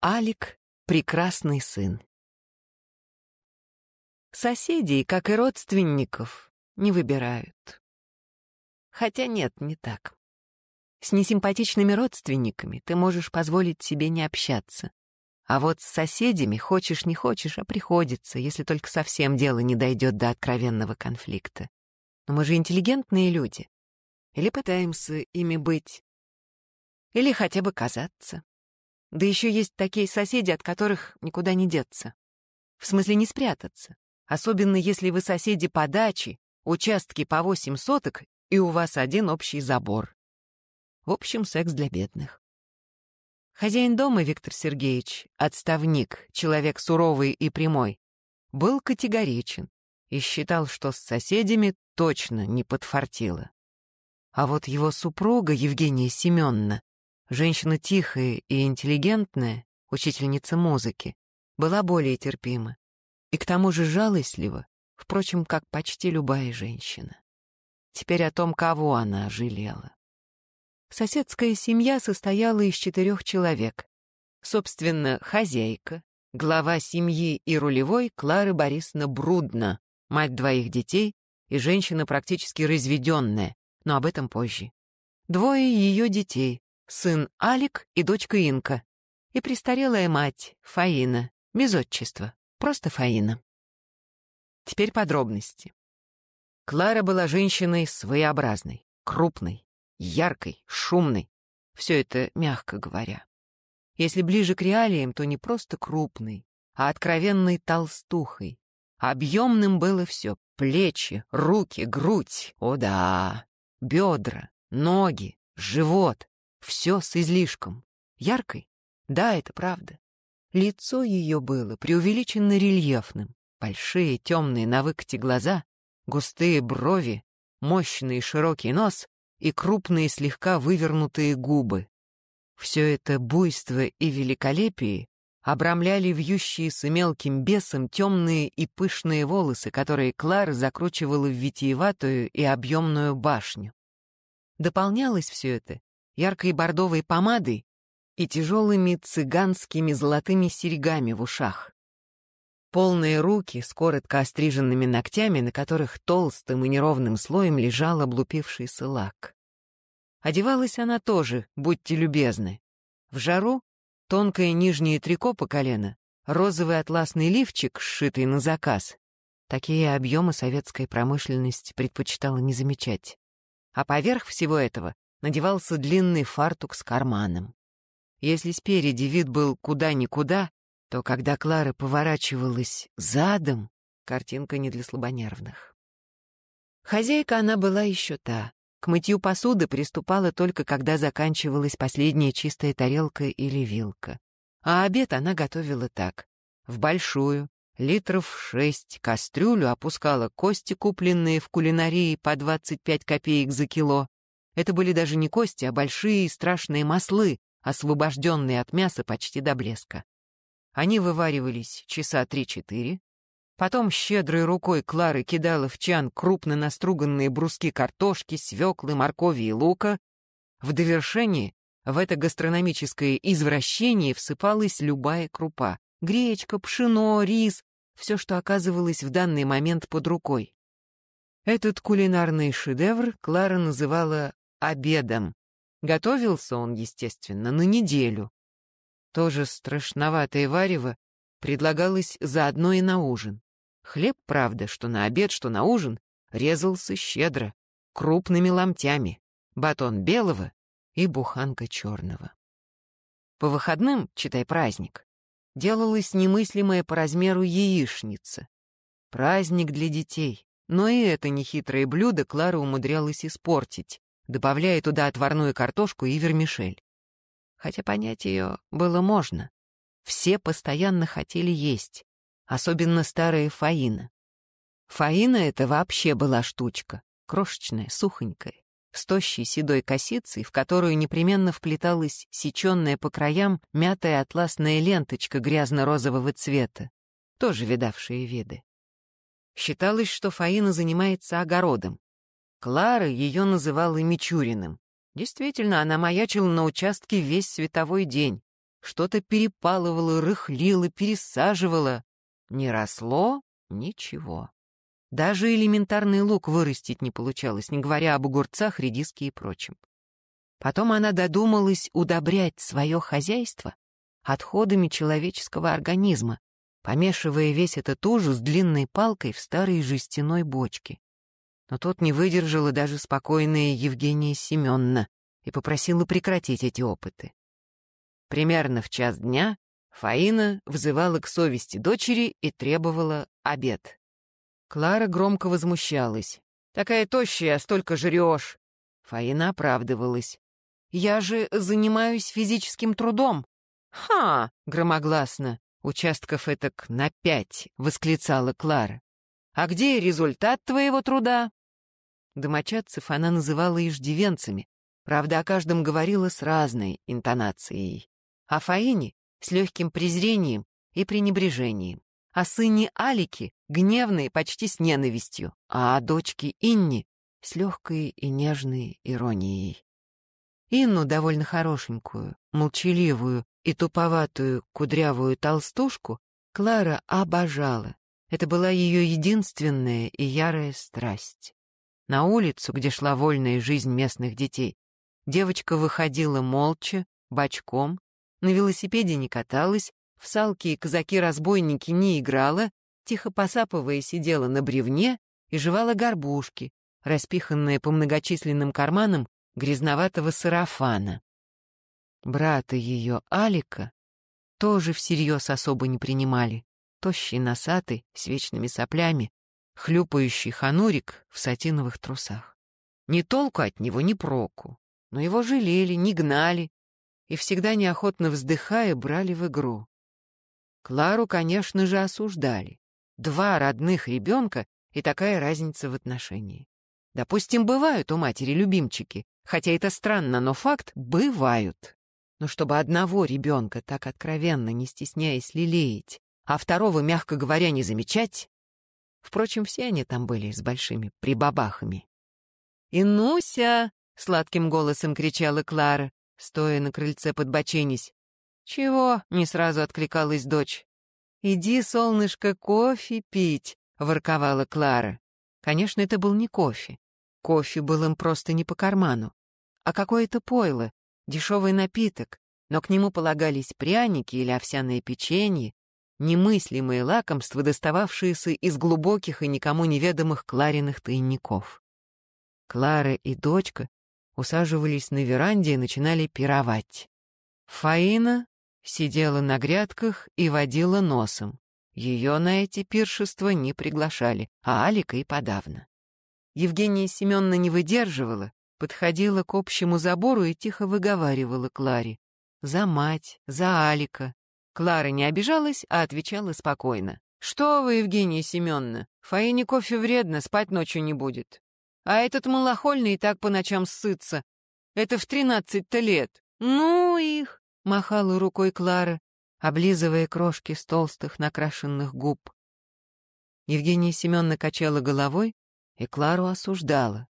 Алик — прекрасный сын. Соседей, как и родственников, не выбирают. Хотя нет, не так. С несимпатичными родственниками ты можешь позволить себе не общаться. А вот с соседями хочешь не хочешь, а приходится, если только совсем дело не дойдет до откровенного конфликта. Но мы же интеллигентные люди. Или пытаемся ими быть. Или хотя бы казаться. Да еще есть такие соседи, от которых никуда не деться. В смысле не спрятаться. Особенно если вы соседи по даче, участки по восемь соток, и у вас один общий забор. В общем, секс для бедных. Хозяин дома Виктор Сергеевич, отставник, человек суровый и прямой, был категоричен и считал, что с соседями точно не подфартило. А вот его супруга Евгения Семеновна Женщина тихая и интеллигентная, учительница музыки, была более терпима и к тому же жалостлива, впрочем, как почти любая женщина. Теперь о том, кого она жалела. Соседская семья состояла из четырех человек. Собственно, хозяйка, глава семьи и рулевой Клара Борисовна Брудна, мать двоих детей и женщина практически разведенная, но об этом позже. Двое ее детей, сын Алик и дочка Инка, и престарелая мать Фаина, без отчества, просто Фаина. Теперь подробности. Клара была женщиной своеобразной, крупной, яркой, шумной. Все это мягко говоря. Если ближе к реалиям, то не просто крупной, а откровенной толстухой. Объемным было все — плечи, руки, грудь, о да, бедра, ноги, живот, все с излишком. Яркой? Да, это правда. Лицо ее было преувеличенно рельефным. Большие, темные на выкате глаза, густые брови, мощный широкий нос и крупные слегка вывернутые губы. Все это буйство и великолепие обрамляли вьющиеся мелким бесом темные и пышные волосы, которые Клара закручивала в витиеватую и объемную башню. Дополнялось все это яркой бордовой помадой и тяжелыми цыганскими золотыми серьгами в ушах. Полные руки с коротко остриженными ногтями, на которых толстым и неровным слоем лежал облупившийся лак. Одевалась она тоже, будьте любезны. В жару тонкое нижнее трико по колено, розовый атласный лифчик, сшитый на заказ. Такие объемы советская промышленность предпочитала не замечать. А поверх всего этого надевался длинный фартук с карманом. Если спереди вид был куда-никуда, то когда Клара поворачивалась задом, картинка не для слабонервных. Хозяйка она была еще та. К мытью посуды приступала только когда заканчивалась последняя чистая тарелка или вилка. А обед она готовила так. В большую, литров шесть, кастрюлю опускала кости, купленные в кулинарии по 25 копеек за кило, это были даже не кости, а большие и страшные маслы, освобожденные от мяса почти до блеска. Они вываривались часа три-четыре. Потом щедрой рукой Клары кидала в чан крупно наструганные бруски картошки, свеклы, моркови и лука. В довершении в это гастрономическое извращение всыпалась любая крупа. Гречка, пшено, рис — все, что оказывалось в данный момент под рукой. Этот кулинарный шедевр Клара называла обедом. Готовился он, естественно, на неделю. Тоже страшноватое варево предлагалось заодно и на ужин. Хлеб, правда, что на обед, что на ужин, резался щедро, крупными ломтями, батон белого и буханка черного. По выходным, читай праздник, делалась немыслимая по размеру яичница. Праздник для детей. Но и это нехитрое блюдо Клара умудрялась испортить, добавляя туда отварную картошку и вермишель. Хотя понять ее было можно. Все постоянно хотели есть, особенно старая Фаина. Фаина — это вообще была штучка, крошечная, сухонькая, с тощей седой косицей, в которую непременно вплеталась сеченная по краям мятая атласная ленточка грязно-розового цвета, тоже видавшие виды. Считалось, что Фаина занимается огородом, Клара ее называла Мичуриным. Действительно, она маячила на участке весь световой день. что-то перепалывала, рыхлила, пересаживала. Не росло ничего. Даже элементарный лук вырастить не получалось, не говоря об огурцах, редиске и прочем. Потом она додумалась удобрять свое хозяйство отходами человеческого организма, помешивая весь этот ужас длинной палкой в старой жестяной бочке. Но тот не выдержала даже спокойная Евгения Семеновна и попросила прекратить эти опыты. Примерно в час дня Фаина вызывала к совести дочери и требовала обед. Клара громко возмущалась. «Такая тощая, столько жрешь!» Фаина оправдывалась. «Я же занимаюсь физическим трудом!» «Ха!» — громогласно. «Участков этак на пять!» — восклицала Клара. «А где результат твоего труда?» Домочадцев она называла иждивенцами, правда, о каждом говорила с разной интонацией. О Фаине — с легким презрением и пренебрежением о сыне Алике гневной почти с ненавистью, а о дочке Инне с легкой и нежной иронией. Инну, довольно хорошенькую, молчаливую и туповатую кудрявую толстушку, Клара обожала. Это была ее единственная и ярая страсть. На улицу, где шла вольная жизнь местных детей, девочка выходила молча, бочком, на велосипеде не каталась, в салки и казаки-разбойники не играла, тихо посапывая сидела на бревне и жевала горбушки, распиханные по многочисленным карманам грязноватого сарафана. Брата ее, Алика, тоже всерьез особо не принимали. Тощий носатый, с вечными соплями, хлюпающий ханурик в сатиновых трусах. Ни толку от него, ни проку. Но его жалели, не гнали и всегда неохотно вздыхая брали в игру. Клару, конечно же, осуждали. Два родных ребенка и такая разница в отношении. Допустим, бывают у матери любимчики, хотя это странно, но факт — бывают. Но чтобы одного ребенка так откровенно, не стесняясь лелеять, а второго, мягко говоря, не замечать... Впрочем, все они там были с большими прибабахами. «Инуся!» — сладким голосом кричала Клара, стоя на крыльце подбоченись. «Чего?» — не сразу откликалась дочь. «Иди, солнышко, кофе пить», — ворковала Клара. Конечно, это был не кофе. Кофе был им просто не по карману, а какое-то пойло, дешевый напиток, но к нему полагались пряники или овсяное печенье, немыслимые лакомства, достававшиеся из глубоких и никому неведомых Клариных тайников. Клара и дочка усаживались на веранде и начинали пировать. Фаина сидела на грядках и водила носом. Ее на эти пиршества не приглашали, а Алика и подавно. Евгения Семеновна не выдерживала, подходила к общему забору и тихо выговаривала Кларе. «За мать, за Алика». Клара не обижалась, а отвечала спокойно. «Что вы, Евгения Семеновна, Фаине кофе вредно, спать ночью не будет. А этот малохольный и так по ночам ссытся. Это в тринадцать-то лет. Ну их!» махала рукой Клара, облизывая крошки с толстых накрашенных губ. Евгения Семеновна качала головой и Клару осуждала.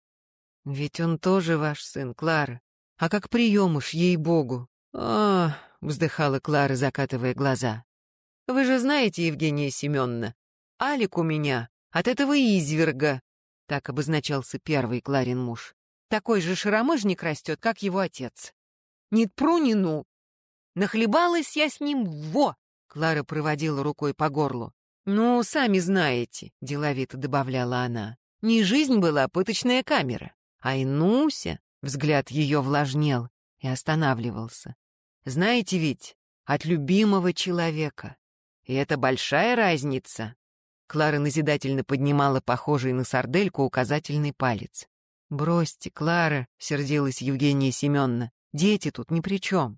«Ведь он тоже ваш сын, Клара. А как приемыш, ей-богу!» «Ах!» — вздыхала Клара, закатывая глаза. «Вы же знаете, Евгения Семеновна, Алик у меня от этого изверга!» Так обозначался первый Кларин муж. «Такой же шаромыжник растет, как его отец. Ни тпру, ни ну, Нахлебалась я с ним, во!» Клара проводила рукой по горлу. «Ну, сами знаете», — деловито добавляла она. «Не жизнь была, а пыточная камера. А Инуся...» — взгляд ее влажнел и останавливался. «Знаете ведь, от любимого человека. И это большая разница». Клара назидательно поднимала похожий на сардельку указательный палец. «Бросьте, Клара», — сердилась Евгения Семеновна, — «дети тут ни при чем.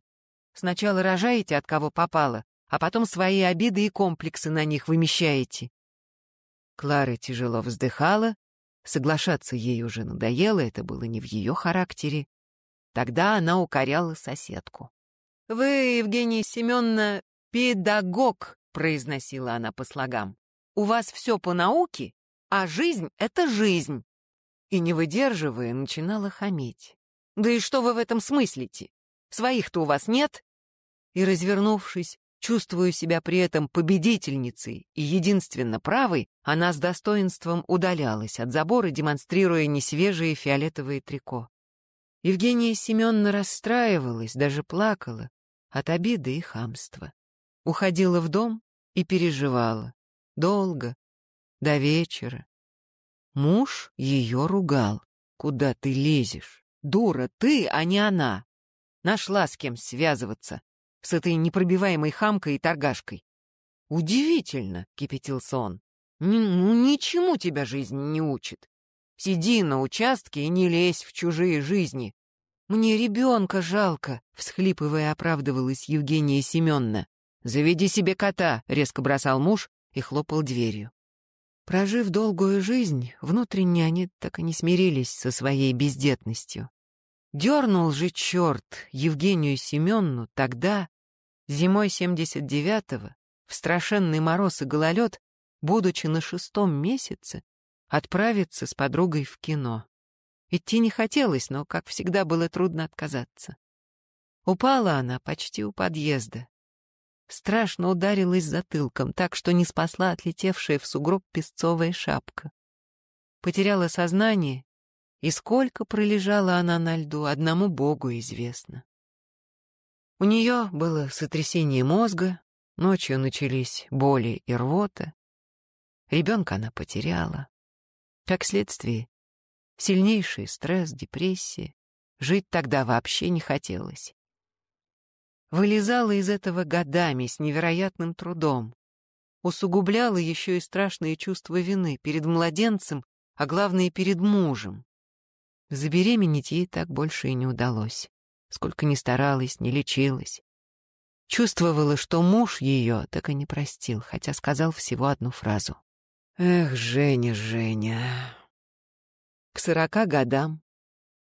Сначала рожаете, от кого попало, а потом свои обиды и комплексы на них вымещаете. Клара тяжело вздыхала, соглашаться ей уже надоело, это было не в ее характере. Тогда она укоряла соседку. «Вы, Евгения Семеновна, педагог», — произносила она по слогам. «У вас все по науке, а жизнь — это жизнь». И, не выдерживая, начинала хамить. «Да и что вы в этом смыслите? Своих-то у вас нет?» и, развернувшись, чувствуя себя при этом победительницей и единственно правой, она с достоинством удалялась от забора, демонстрируя несвежие фиолетовые трико. Евгения Семеновна расстраивалась, даже плакала от обиды и хамства. Уходила в дом и переживала. Долго, до вечера. Муж ее ругал. «Куда ты лезешь? Дура ты, а не она!» Нашла с кем связываться. С этой непробиваемой хамкой и торгашкой. «Удивительно!» — кипятился он. «Ну, ничему тебя жизнь не учит. Сиди на участке и не лезь в чужие жизни. Мне ребенка жалко!» — всхлипывая, оправдывалась Евгения Семеновна. «Заведи себе кота!» — резко бросал муж и хлопал дверью. Прожив долгую жизнь, внутренне они так и не смирились со своей бездетностью. Дернул же черт Евгению Семенну тогда, зимой 79-го, в страшенный мороз и гололед, будучи на шестом месяце, отправиться с подругой в кино. Идти не хотелось, но, как всегда, было трудно отказаться. Упала она почти у подъезда, страшно ударилась затылком, так что не спасла отлетевшая в сугроб песцовая шапка. Потеряла сознание, и сколько пролежала она на льду, одному Богу известно. У нее было сотрясение мозга, ночью начались боли и рвота. Ребенка она потеряла. Как следствие, сильнейший стресс, депрессия. Жить тогда вообще не хотелось вылезала из этого годами с невероятным трудом, усугубляла еще и страшные чувства вины перед младенцем, а главное перед мужем. Забеременеть ей так больше и не удалось, сколько ни старалась, не лечилась. Чувствовала, что муж ее так и не простил, хотя сказал всего одну фразу. «Эх, Женя, Женя!» К сорока годам,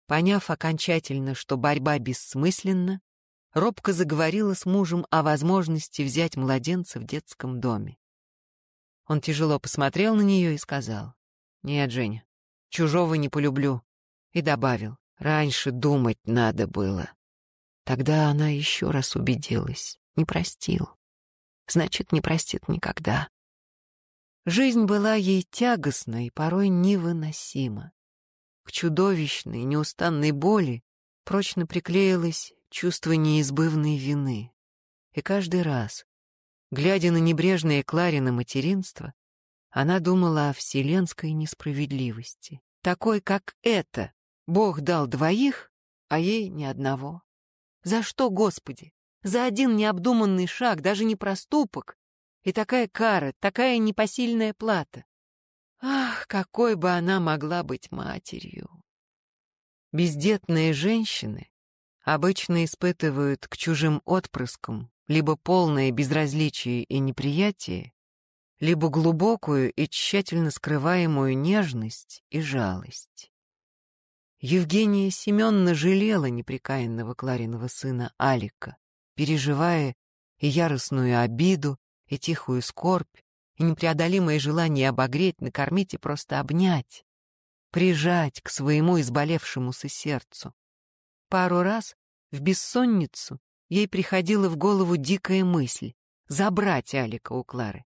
поняв окончательно, что борьба бессмысленна, робко заговорила с мужем о возможности взять младенца в детском доме. Он тяжело посмотрел на нее и сказал, «Нет, Женя, чужого не полюблю», и добавил, «Раньше думать надо было». Тогда она еще раз убедилась, не простил. Значит, не простит никогда. Жизнь была ей тягостна и порой невыносима. К чудовищной, неустанной боли прочно приклеилась чувство неизбывной вины. И каждый раз, глядя на небрежное Кларина материнство, она думала о вселенской несправедливости. Такой, как это, Бог дал двоих, а ей ни одного. За что, Господи? За один необдуманный шаг, даже не проступок. И такая кара, такая непосильная плата. Ах, какой бы она могла быть матерью! Бездетные женщины обычно испытывают к чужим отпрыскам либо полное безразличие и неприятие, либо глубокую и тщательно скрываемую нежность и жалость. Евгения Семеновна жалела неприкаянного Клариного сына Алика, переживая и яростную обиду, и тихую скорбь, и непреодолимое желание обогреть, накормить и просто обнять, прижать к своему изболевшемуся сердцу. Пару раз в бессонницу ей приходила в голову дикая мысль — забрать Алика у Клары.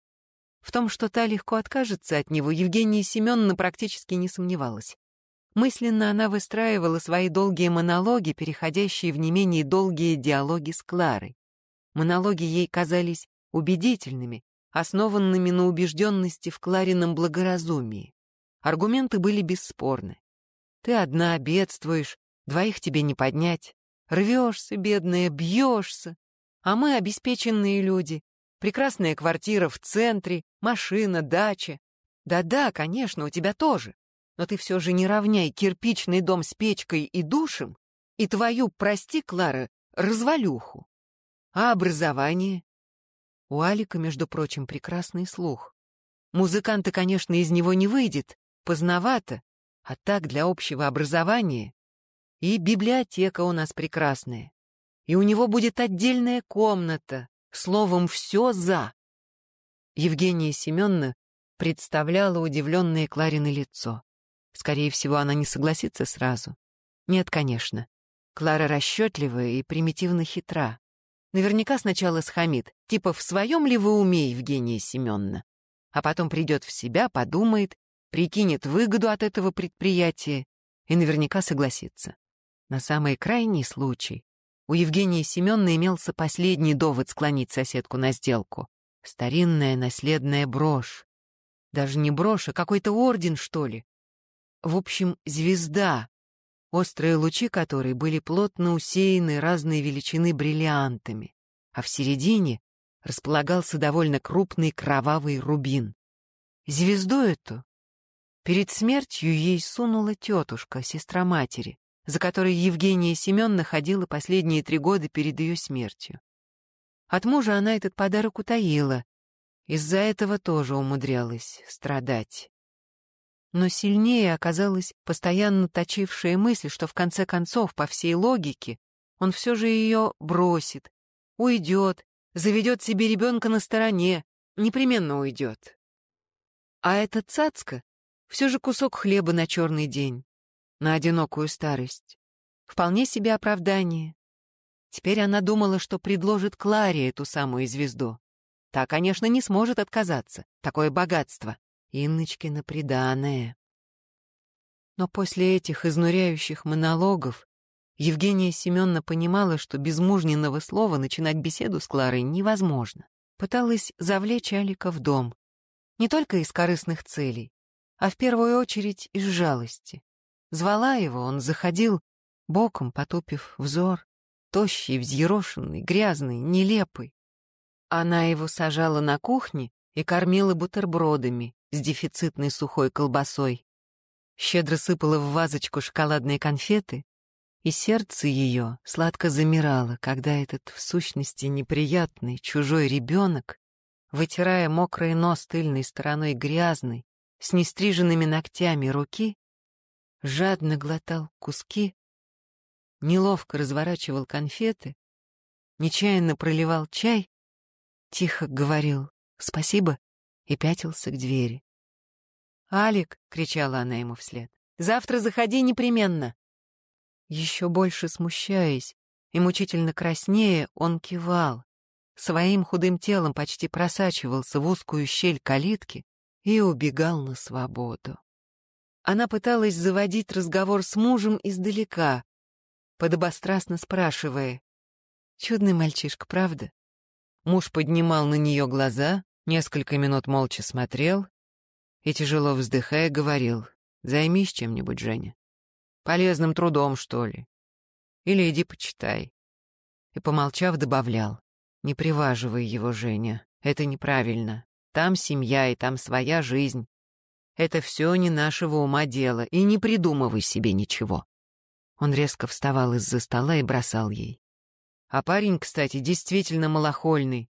В том, что та легко откажется от него, Евгения Семеновна практически не сомневалась. Мысленно она выстраивала свои долгие монологи, переходящие в не менее долгие диалоги с Кларой. Монологи ей казались убедительными, основанными на убежденности в Кларином благоразумии. Аргументы были бесспорны. Ты одна бедствуешь, Двоих тебе не поднять. Рвешься, бедная, бьешься. А мы обеспеченные люди. Прекрасная квартира в центре, машина, дача. Да-да, конечно, у тебя тоже. Но ты все же не равняй кирпичный дом с печкой и душем и твою, прости, Клара, развалюху. А образование? У Алика, между прочим, прекрасный слух. Музыканта, конечно, из него не выйдет, поздновато, а так для общего образования и библиотека у нас прекрасная. И у него будет отдельная комната. Словом, все за. Евгения Семеновна представляла удивленное Кларины лицо. Скорее всего, она не согласится сразу. Нет, конечно. Клара расчетливая и примитивно хитра. Наверняка сначала схамит, типа «в своем ли вы уме, Евгения Семеновна?» А потом придет в себя, подумает, прикинет выгоду от этого предприятия и наверняка согласится. На самый крайний случай у Евгении Семеновны имелся последний довод склонить соседку на сделку. Старинная наследная брошь. Даже не брошь, а какой-то орден, что ли. В общем, звезда, острые лучи которой были плотно усеяны разной величины бриллиантами, а в середине располагался довольно крупный кровавый рубин. Звезду эту перед смертью ей сунула тетушка, сестра матери, за которой Евгения Семеновна ходила последние три года перед ее смертью. От мужа она этот подарок утаила, из-за этого тоже умудрялась страдать. Но сильнее оказалась постоянно точившая мысль, что в конце концов, по всей логике, он все же ее бросит, уйдет, заведет себе ребенка на стороне, непременно уйдет. А эта цацка все же кусок хлеба на черный день на одинокую старость. Вполне себе оправдание. Теперь она думала, что предложит Кларе эту самую звезду. Та, конечно, не сможет отказаться. Такое богатство. Инночкина приданое. Но после этих изнуряющих монологов Евгения Семеновна понимала, что без мужненного слова начинать беседу с Кларой невозможно. Пыталась завлечь Алика в дом. Не только из корыстных целей, а в первую очередь из жалости. Звала его, он заходил, боком потупив взор, тощий, взъерошенный, грязный, нелепый. Она его сажала на кухне и кормила бутербродами с дефицитной сухой колбасой. Щедро сыпала в вазочку шоколадные конфеты, и сердце ее сладко замирало, когда этот, в сущности, неприятный чужой ребенок, вытирая мокрый нос тыльной стороной грязной, с нестриженными ногтями руки, жадно глотал куски, неловко разворачивал конфеты, нечаянно проливал чай, тихо говорил «спасибо» и пятился к двери. «Алик!» — кричала она ему вслед. «Завтра заходи непременно!» Еще больше смущаясь и мучительно краснее, он кивал, своим худым телом почти просачивался в узкую щель калитки и убегал на свободу. Она пыталась заводить разговор с мужем издалека, подобострастно спрашивая. «Чудный мальчишка, правда?» Муж поднимал на нее глаза, несколько минут молча смотрел и, тяжело вздыхая, говорил, «Займись чем-нибудь, Женя. Полезным трудом, что ли. Или иди почитай». И, помолчав, добавлял, «Не приваживай его, Женя, это неправильно. Там семья и там своя жизнь. Это все не нашего ума дело, и не придумывай себе ничего. Он резко вставал из-за стола и бросал ей. А парень, кстати, действительно малохольный.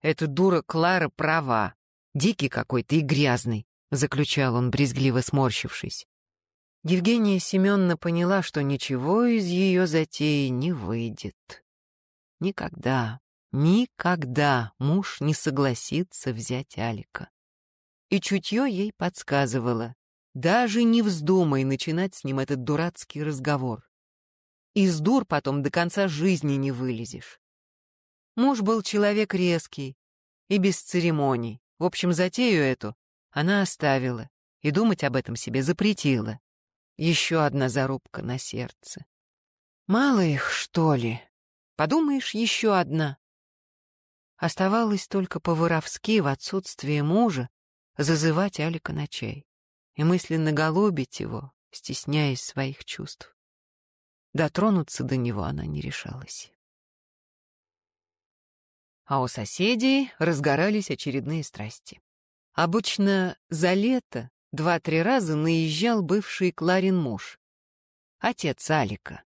Эта дура Клара права. Дикий какой-то и грязный, заключал он, брезгливо сморщившись. Евгения Семеновна поняла, что ничего из ее затеи не выйдет. Никогда, никогда муж не согласится взять Алика и чутье ей подсказывало. Даже не вздумай начинать с ним этот дурацкий разговор. Из дур потом до конца жизни не вылезешь. Муж был человек резкий и без церемоний. В общем, затею эту она оставила и думать об этом себе запретила. Еще одна зарубка на сердце. Мало их, что ли? Подумаешь, еще одна. Оставалось только по-воровски в отсутствие мужа зазывать Алика на чай и мысленно голубить его, стесняясь своих чувств. Дотронуться до него она не решалась. А у соседей разгорались очередные страсти. Обычно за лето два-три раза наезжал бывший Кларин муж, отец Алика.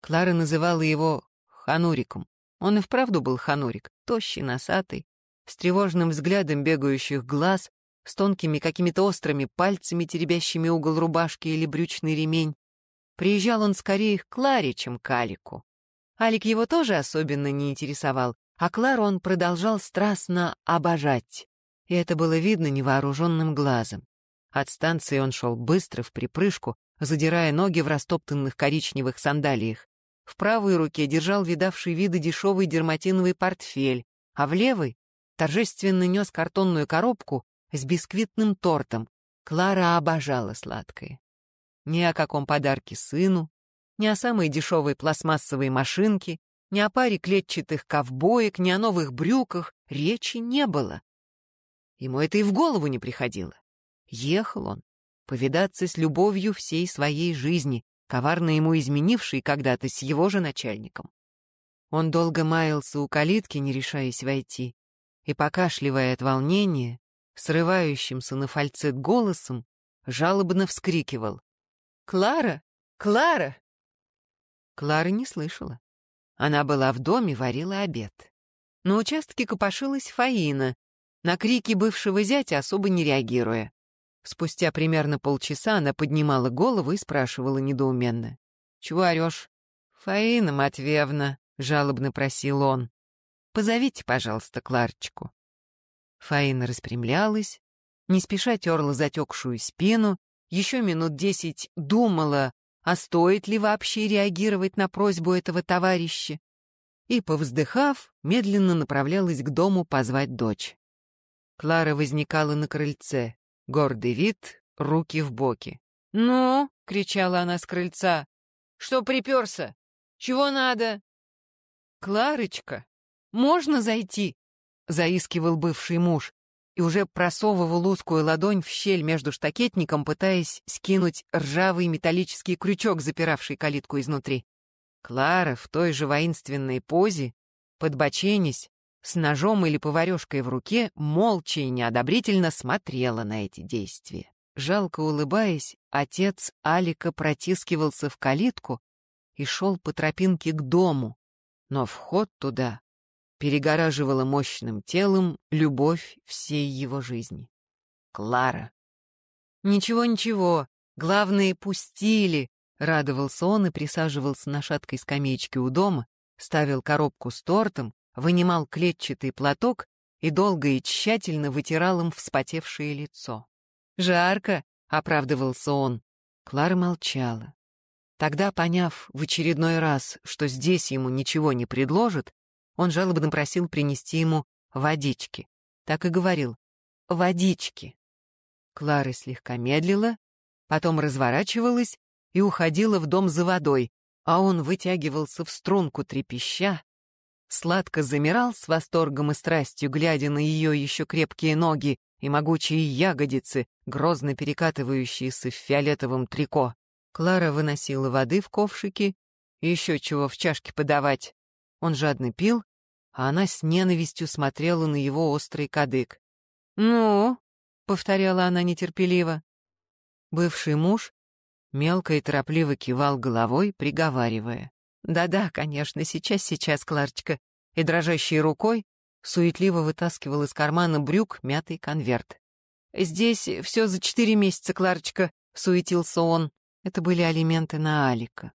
Клара называла его Хануриком. Он и вправду был Ханурик, тощий, носатый, с тревожным взглядом бегающих глаз, с тонкими какими-то острыми пальцами, теребящими угол рубашки или брючный ремень. Приезжал он скорее к Кларе, чем к Алику. Алик его тоже особенно не интересовал, а Клару он продолжал страстно обожать. И это было видно невооруженным глазом. От станции он шел быстро, в припрыжку, задирая ноги в растоптанных коричневых сандалиях. в правой руке держал видавший виды дешевый дерматиновый портфель, а в левой торжественно нес картонную коробку с бисквитным тортом. Клара обожала сладкое. Ни о каком подарке сыну, ни о самой дешевой пластмассовой машинке, ни о паре клетчатых ковбоек, ни о новых брюках речи не было. Ему это и в голову не приходило. Ехал он повидаться с любовью всей своей жизни, коварно ему изменившей когда-то с его же начальником. Он долго маялся у калитки, не решаясь войти, и, покашливая от волнения, срывающимся на фальцет голосом, жалобно вскрикивал. «Клара! Клара!» Клара не слышала. Она была в доме, варила обед. На участке копошилась Фаина, на крики бывшего зятя особо не реагируя. Спустя примерно полчаса она поднимала голову и спрашивала недоуменно. «Чего орешь?» «Фаина Матвеевна», — жалобно просил он. «Позовите, пожалуйста, Кларочку». Фаина распрямлялась, не спеша терла затекшую спину, еще минут десять думала, а стоит ли вообще реагировать на просьбу этого товарища, и, повздыхав, медленно направлялась к дому позвать дочь. Клара возникала на крыльце, гордый вид, руки в боки. «Ну?» — кричала она с крыльца. «Что приперся? Чего надо?» «Кларочка, можно зайти?» — заискивал бывший муж и уже просовывал узкую ладонь в щель между штакетником, пытаясь скинуть ржавый металлический крючок, запиравший калитку изнутри. Клара в той же воинственной позе, подбоченясь, с ножом или поварешкой в руке, молча и неодобрительно смотрела на эти действия. Жалко улыбаясь, отец Алика протискивался в калитку и шел по тропинке к дому, но вход туда перегораживала мощным телом любовь всей его жизни. Клара. «Ничего-ничего, главное, пустили», — радовался он и присаживался на шаткой скамеечке у дома, ставил коробку с тортом, вынимал клетчатый платок и долго и тщательно вытирал им вспотевшее лицо. «Жарко», — оправдывался он. Клара молчала. Тогда, поняв в очередной раз, что здесь ему ничего не предложат, он жалобно просил принести ему водички. Так и говорил «водички». Клара слегка медлила, потом разворачивалась и уходила в дом за водой, а он вытягивался в струнку трепеща, сладко замирал с восторгом и страстью, глядя на ее еще крепкие ноги и могучие ягодицы, грозно перекатывающиеся в фиолетовом трико. Клара выносила воды в ковшики, еще чего в чашке подавать. Он жадно пил, а она с ненавистью смотрела на его острый кадык. «Ну?» — повторяла она нетерпеливо. Бывший муж мелко и торопливо кивал головой, приговаривая. «Да-да, конечно, сейчас-сейчас, Кларочка». И дрожащей рукой суетливо вытаскивал из кармана брюк мятый конверт. «Здесь все за четыре месяца, Кларочка», — суетился он. Это были алименты на Алика.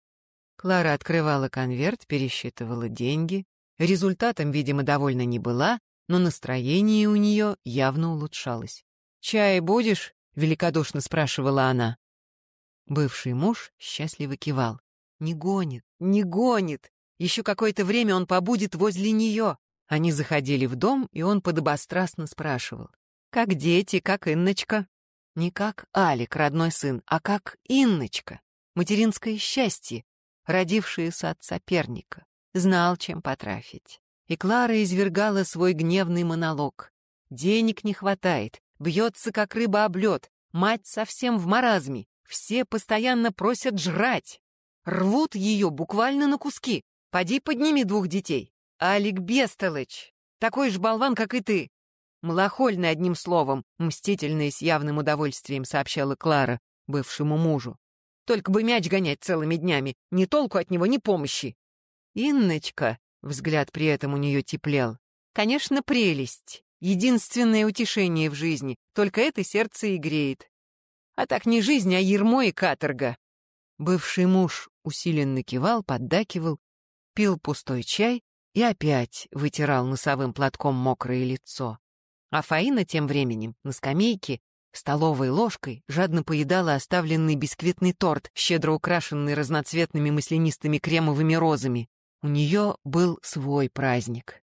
Клара открывала конверт, пересчитывала деньги. Результатом, видимо, довольно не была, но настроение у нее явно улучшалось. «Чай будешь?» — великодушно спрашивала она. Бывший муж счастливо кивал. Не гонит, не гонит. Еще какое-то время он побудет возле нее. Они заходили в дом, и он подобострастно спрашивал. «Как дети, как Инночка?» Не как Алик, родной сын, а как Инночка. Материнское счастье, родившееся от соперника. Знал, чем потрафить. И Клара извергала свой гневный монолог. Денег не хватает, бьется, как рыба об лед, мать совсем в маразме, все постоянно просят жрать. Рвут ее буквально на куски. Поди подними двух детей. Алик Бестолыч, такой же болван, как и ты. Малохольный, одним словом, мстительно и с явным удовольствием сообщала Клара бывшему мужу. Только бы мяч гонять целыми днями, ни толку от него, ни помощи. Инночка, взгляд при этом у нее теплел, конечно, прелесть. Единственное утешение в жизни, только это сердце и греет. А так не жизнь, а ермо и каторга. Бывший муж усиленно кивал, поддакивал, пил пустой чай и опять вытирал носовым платком мокрое лицо. А Фаина тем временем на скамейке Столовой ложкой жадно поедала оставленный бисквитный торт, щедро украшенный разноцветными маслянистыми кремовыми розами. У нее был свой праздник.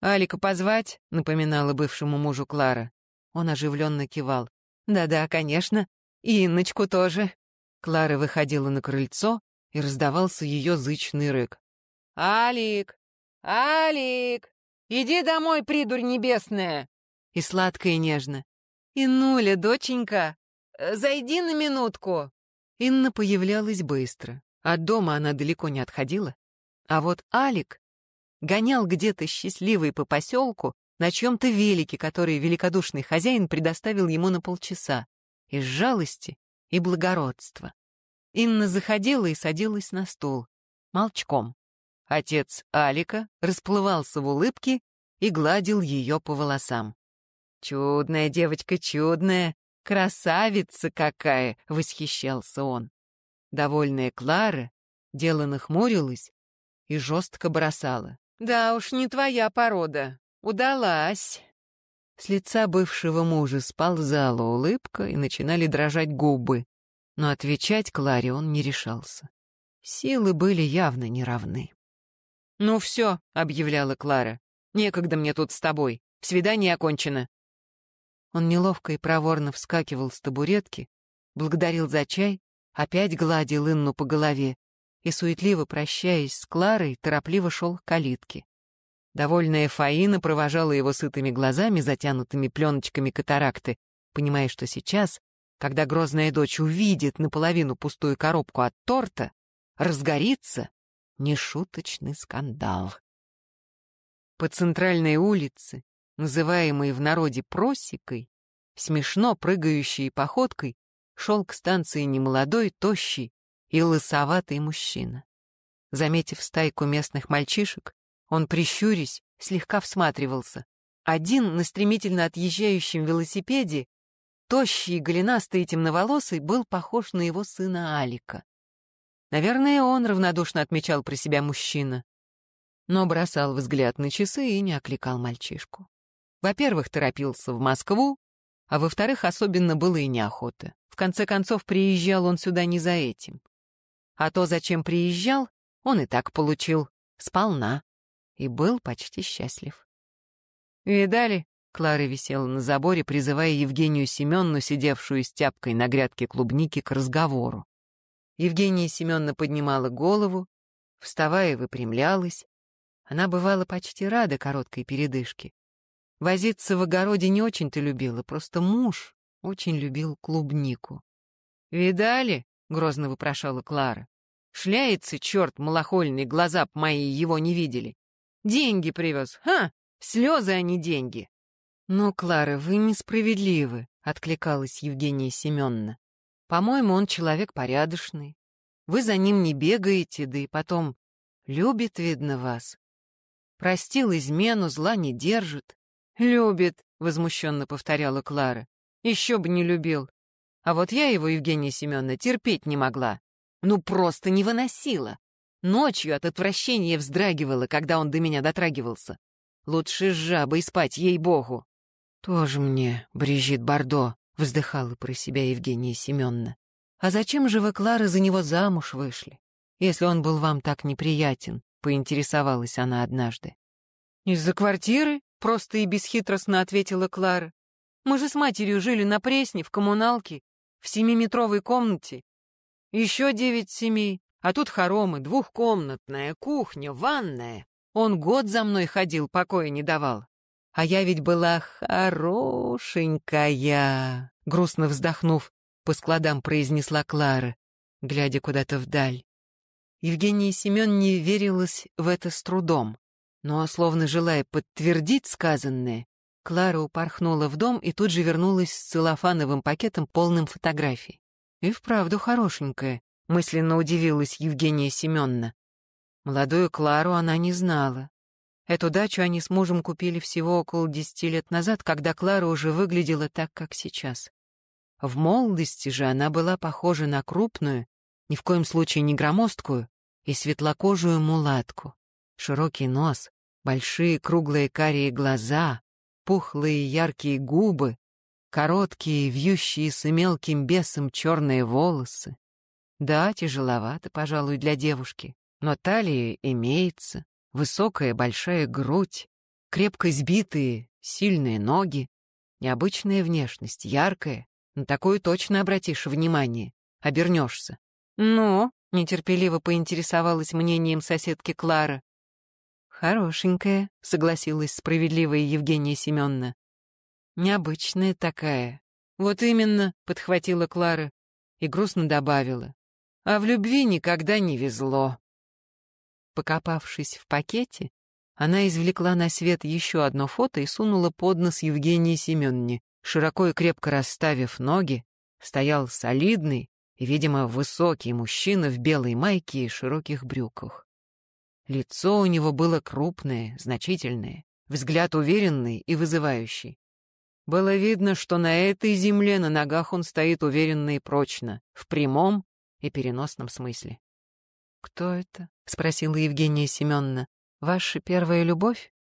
«Алика позвать?» — напоминала бывшему мужу Клара. Он оживленно кивал. «Да-да, конечно. И Инночку тоже». Клара выходила на крыльцо, и раздавался ее зычный рык. «Алик! Алик! Иди домой, придурь небесная!» И сладко и нежно. «Инуля, доченька, э, зайди на минутку!» Инна появлялась быстро. От дома она далеко не отходила. А вот Алик гонял где-то счастливый по поселку на чем-то велике, который великодушный хозяин предоставил ему на полчаса, из жалости и благородства. Инна заходила и садилась на стул, молчком. Отец Алика расплывался в улыбке и гладил ее по волосам. «Чудная девочка, чудная! Красавица какая!» — восхищался он. Довольная Клара дело нахмурилась и жестко бросала. «Да уж, не твоя порода. Удалась!» С лица бывшего мужа сползала улыбка и начинали дрожать губы, но отвечать Кларе он не решался. Силы были явно неравны. «Ну все», — объявляла Клара, — «некогда мне тут с тобой. Свидание окончено». Он неловко и проворно вскакивал с табуретки, благодарил за чай, опять гладил Инну по голове и, суетливо прощаясь с Кларой, торопливо шел к калитке. Довольная Фаина провожала его сытыми глазами, затянутыми пленочками катаракты, понимая, что сейчас, когда грозная дочь увидит наполовину пустую коробку от торта, разгорится нешуточный скандал. По центральной улице называемый в народе просекой, смешно прыгающей походкой, шел к станции немолодой, тощий и лысоватый мужчина. Заметив стайку местных мальчишек, он, прищурясь, слегка всматривался. Один на стремительно отъезжающем велосипеде, тощий, голенастый и темноволосый, был похож на его сына Алика. Наверное, он равнодушно отмечал про себя мужчина, но бросал взгляд на часы и не окликал мальчишку. Во-первых, торопился в Москву, а во-вторых, особенно было и неохота. В конце концов, приезжал он сюда не за этим. А то, зачем приезжал, он и так получил сполна и был почти счастлив. «Видали?» — Клара висела на заборе, призывая Евгению Семенну, сидевшую с тяпкой на грядке клубники, к разговору. Евгения Семенна поднимала голову, вставая, выпрямлялась. Она бывала почти рада короткой передышке. Возиться в огороде не очень-то любила, просто муж очень любил клубнику. «Видали?» — грозно вопрошала Клара. «Шляется, черт малохольный, глаза б мои его не видели. Деньги привез, ха! Слезы, а не деньги!» «Ну, Клара, вы несправедливы», — откликалась Евгения Семеновна. «По-моему, он человек порядочный. Вы за ним не бегаете, да и потом любит, видно, вас. Простил измену, зла не держит. «Любит», — возмущенно повторяла Клара. «Еще бы не любил. А вот я его, Евгения Семеновна, терпеть не могла. Ну, просто не выносила. Ночью от отвращения вздрагивала, когда он до меня дотрагивался. Лучше с жабой спать, ей-богу». «Тоже мне, Брижит Бардо», — вздыхала про себя Евгения Семеновна. «А зачем же вы, Клара, за него замуж вышли, если он был вам так неприятен?» — поинтересовалась она однажды. «Из-за квартиры?» Просто и бесхитростно ответила Клара. Мы же с матерью жили на Пресне, в коммуналке, в семиметровой комнате. Еще девять семей, а тут хоромы, двухкомнатная, кухня, ванная. Он год за мной ходил, покоя не давал. А я ведь была хорошенькая, грустно вздохнув, по складам произнесла Клара, глядя куда-то вдаль. Евгения Семеновне верилась в это с трудом. Но, словно желая подтвердить сказанное, Клара упорхнула в дом и тут же вернулась с целлофановым пакетом, полным фотографий. «И вправду хорошенькая», — мысленно удивилась Евгения Семеновна. Молодую Клару она не знала. Эту дачу они с мужем купили всего около десяти лет назад, когда Клара уже выглядела так, как сейчас. В молодости же она была похожа на крупную, ни в коем случае не громоздкую, и светлокожую мулатку. Широкий нос, большие круглые карие глаза, пухлые яркие губы, короткие, вьющиеся мелким бесом черные волосы. Да, тяжеловато, пожалуй, для девушки, но талия имеется, высокая большая грудь, крепко сбитые, сильные ноги, необычная внешность, яркая. На такую точно обратишь внимание, обернешься. «Ну?» — нетерпеливо поинтересовалась мнением соседки Клара. «Хорошенькая», — согласилась справедливая Евгения Семеновна. «Необычная такая». «Вот именно», — подхватила Клара и грустно добавила. «А в любви никогда не везло». Покопавшись в пакете, она извлекла на свет еще одно фото и сунула под нос Евгении Семеновне. Широко и крепко расставив ноги, стоял солидный и, видимо, высокий мужчина в белой майке и широких брюках. Лицо у него было крупное, значительное, взгляд уверенный и вызывающий. Было видно, что на этой земле на ногах он стоит уверенно и прочно, в прямом и переносном смысле. «Кто это?» — спросила Евгения Семеновна. «Ваша первая любовь?»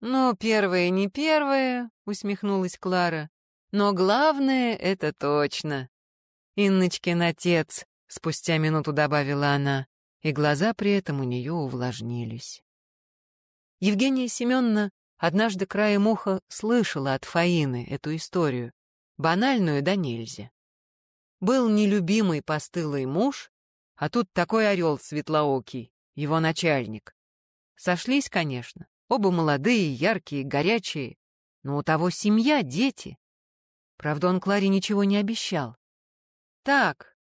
«Ну, первая не первая», — усмехнулась Клара. «Но главное — это точно». «Инночкин отец», — спустя минуту добавила она и глаза при этом у нее увлажнились. Евгения Семеновна однажды краем уха слышала от Фаины эту историю, банальную да нельзя. Был нелюбимый постылый муж, а тут такой орел светлоокий, его начальник. Сошлись, конечно, оба молодые, яркие, горячие, но у того семья, дети. Правда, он Кларе ничего не обещал. Так,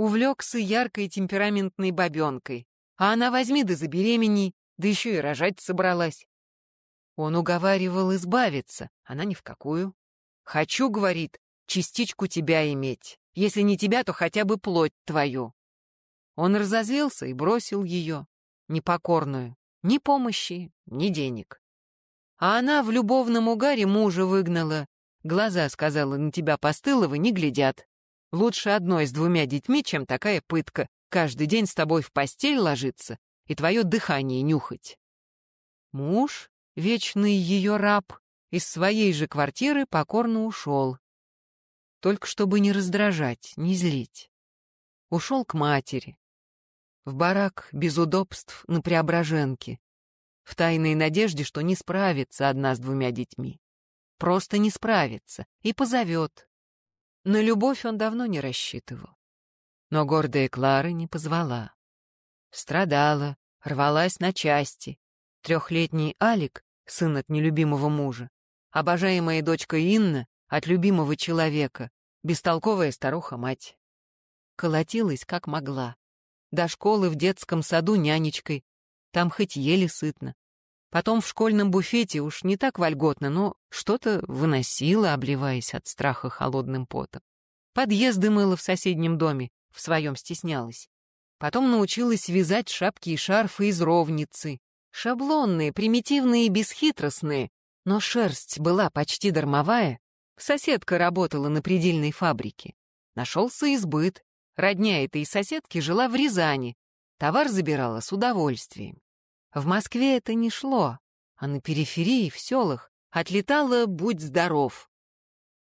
Увлекся яркой темпераментной бабенкой. А она возьми да забеременей, да еще и рожать собралась. Он уговаривал избавиться, она ни в какую. «Хочу, — говорит, — частичку тебя иметь. Если не тебя, то хотя бы плоть твою». Он разозлился и бросил ее, непокорную, ни помощи, ни денег. А она в любовном угаре мужа выгнала. Глаза, сказала, на тебя постылого не глядят. Лучше одной с двумя детьми, чем такая пытка. Каждый день с тобой в постель ложиться и твое дыхание нюхать. Муж, вечный ее раб, из своей же квартиры покорно ушел. Только чтобы не раздражать, не злить. Ушел к матери. В барак без удобств на Преображенке. В тайной надежде, что не справится одна с двумя детьми. Просто не справится и позовет. На любовь он давно не рассчитывал. Но гордая Клара не позвала. Страдала, рвалась на части. Трехлетний Алик, сын от нелюбимого мужа, обожаемая дочка Инна от любимого человека, бестолковая старуха-мать. Колотилась, как могла. До школы в детском саду нянечкой, там хоть еле сытно. Потом в школьном буфете уж не так вольготно, но что-то выносила, обливаясь от страха холодным потом. Подъезды мыла в соседнем доме, в своем стеснялась. Потом научилась вязать шапки и шарфы из ровницы. Шаблонные, примитивные и бесхитростные, но шерсть была почти дармовая. Соседка работала на предельной фабрике. Нашелся избыт. Родня этой соседки жила в Рязани. Товар забирала с удовольствием. В Москве это не шло, а на периферии, в селах, отлетало «будь здоров».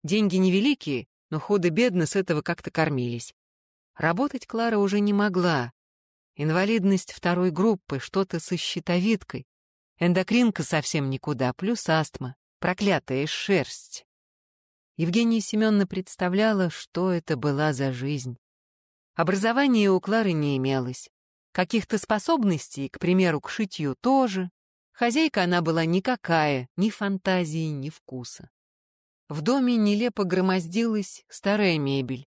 Деньги невеликие, но худо-бедно с этого как-то кормились. Работать Клара уже не могла. Инвалидность второй группы, что-то со щитовидкой. Эндокринка совсем никуда, плюс астма, проклятая шерсть. Евгения Семеновна представляла, что это была за жизнь. Образования у Клары не имелось. Каких-то способностей, к примеру, к шитью тоже. Хозяйка она была никакая, ни фантазии, ни вкуса. В доме нелепо громоздилась старая мебель.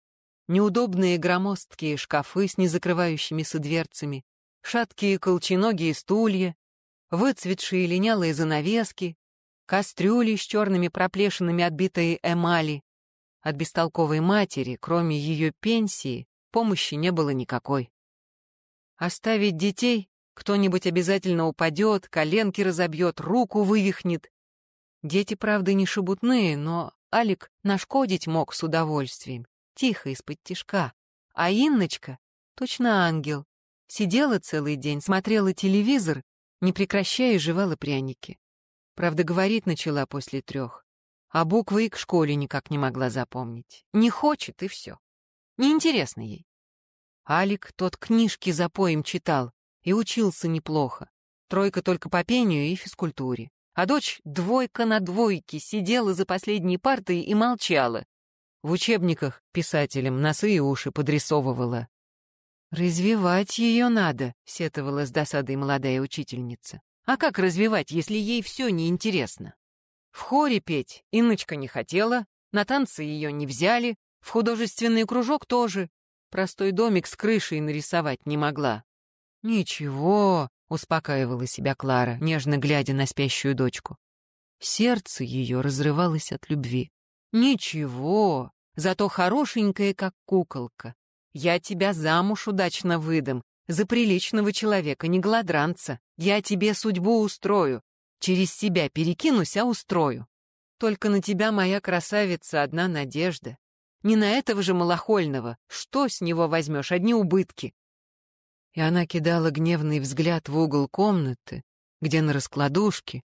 Неудобные громоздкие шкафы с незакрывающимися дверцами, шаткие колченогие стулья, выцветшие линялые занавески, кастрюли с черными проплешинами отбитой эмали. От бестолковой матери, кроме ее пенсии, помощи не было никакой. Оставить детей кто-нибудь обязательно упадет, коленки разобьет, руку вывихнет. Дети, правда, не шебутные, но Алик нашкодить мог с удовольствием, тихо из-под тишка. А Инночка, точно ангел, сидела целый день, смотрела телевизор, не прекращая жевала пряники. Правда, говорить начала после трех. а буквы и к школе никак не могла запомнить. Не хочет, и все. Неинтересно ей. Алик тот книжки за поем читал и учился неплохо. Тройка только по пению и физкультуре. А дочь двойка на двойке сидела за последней партой и молчала. В учебниках писателям носы и уши подрисовывала. «Развивать ее надо», — сетовала с досадой молодая учительница. «А как развивать, если ей все неинтересно?» В хоре петь Инночка не хотела, на танцы ее не взяли, в художественный кружок тоже. Простой домик с крышей нарисовать не могла. «Ничего», — успокаивала себя Клара, нежно глядя на спящую дочку. Сердце ее разрывалось от любви. «Ничего, зато хорошенькая, как куколка. Я тебя замуж удачно выдам, за приличного человека, не гладранца. Я тебе судьбу устрою, через себя перекинусь, а устрою. Только на тебя, моя красавица, одна надежда. Не на этого же малохольного. Что с него возьмешь? Одни убытки. И она кидала гневный взгляд в угол комнаты, где на раскладушке,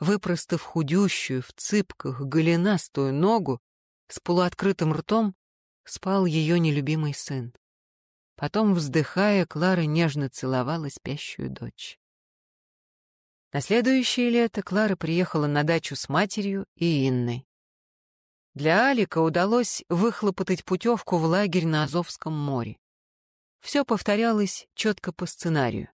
выпростав худющую в цыпках голенастую ногу, с полуоткрытым ртом спал ее нелюбимый сын. Потом, вздыхая, Клара нежно целовала спящую дочь. На следующее лето Клара приехала на дачу с матерью и Инной. Для Алика удалось выхлопотать путевку в лагерь на Азовском море. Все повторялось четко по сценарию.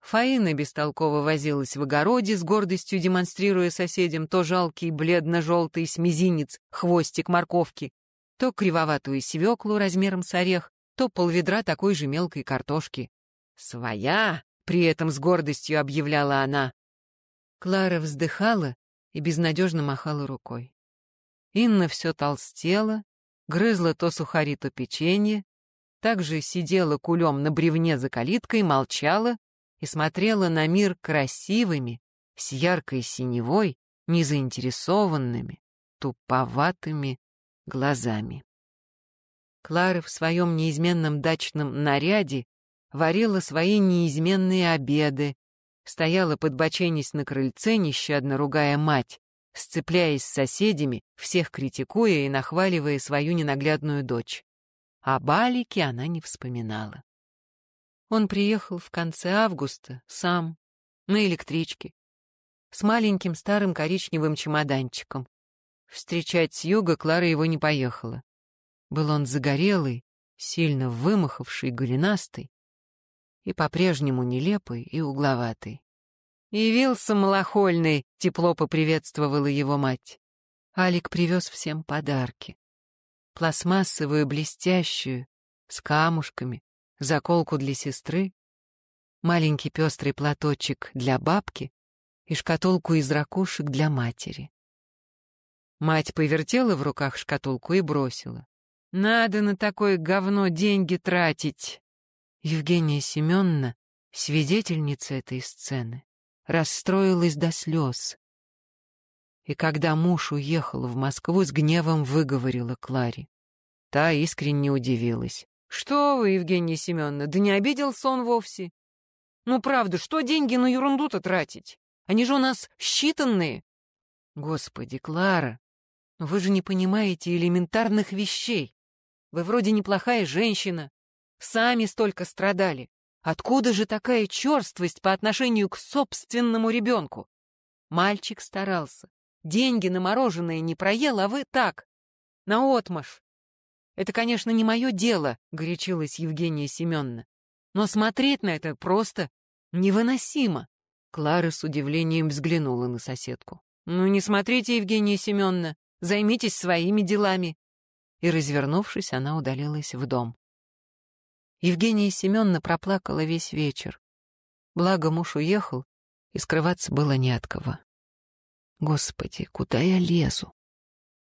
Фаина бестолково возилась в огороде, с гордостью демонстрируя соседям то жалкий бледно-желтый смезинец, хвостик морковки, то кривоватую свеклу размером с орех, то полведра такой же мелкой картошки. «Своя!» — при этом с гордостью объявляла она. Клара вздыхала и безнадежно махала рукой. Инна все толстела, грызла то сухари, то печенье, также сидела кулем на бревне за калиткой, молчала и смотрела на мир красивыми, с яркой синевой, незаинтересованными, туповатыми глазами. Клара в своем неизменном дачном наряде варила свои неизменные обеды, стояла подбоченясь на крыльце, нещадно ругая мать, сцепляясь с соседями, всех критикуя и нахваливая свою ненаглядную дочь. О Балике она не вспоминала. Он приехал в конце августа, сам, на электричке, с маленьким старым коричневым чемоданчиком. Встречать с юга Клара его не поехала. Был он загорелый, сильно вымахавший, голенастый и по-прежнему нелепый и угловатый. «Явился малохольный», — тепло поприветствовала его мать. Алик привез всем подарки. Пластмассовую, блестящую, с камушками, заколку для сестры, маленький пестрый платочек для бабки и шкатулку из ракушек для матери. Мать повертела в руках шкатулку и бросила. «Надо на такое говно деньги тратить!» Евгения Семеновна, свидетельница этой сцены, расстроилась до слез. И когда муж уехал в Москву, с гневом выговорила Кларе. Та искренне удивилась. «Что вы, Евгения Семеновна, да не обиделся он вовсе. Ну, правда, что деньги на ерунду-то тратить? Они же у нас считанные». «Господи, Клара, вы же не понимаете элементарных вещей. Вы вроде неплохая женщина, сами столько страдали. Откуда же такая черствость по отношению к собственному ребенку? Мальчик старался. Деньги на мороженое не проел, а вы так, наотмашь. Это, конечно, не мое дело, горячилась Евгения Семеновна. Но смотреть на это просто невыносимо. Клара с удивлением взглянула на соседку. «Ну, не смотрите, Евгения Семеновна, займитесь своими делами». И, развернувшись, она удалилась в дом. Евгения Семеновна проплакала весь вечер. Благо муж уехал, и скрываться было не от кого. Господи, куда я лезу?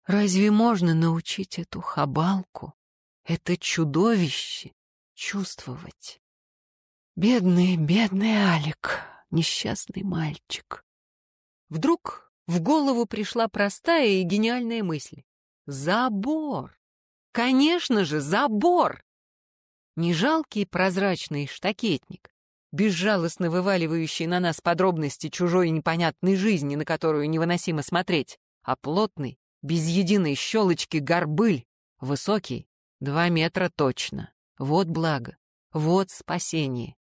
Разве можно научить эту хабалку, это чудовище, чувствовать? Бедный, бедный Алик, несчастный мальчик. Вдруг в голову пришла простая и гениальная мысль. Забор! Конечно же, забор! Не жалкий прозрачный штакетник, безжалостно вываливающий на нас подробности чужой непонятной жизни, на которую невыносимо смотреть, а плотный, без единой щелочки горбыль, высокий, два метра точно. Вот благо, вот спасение.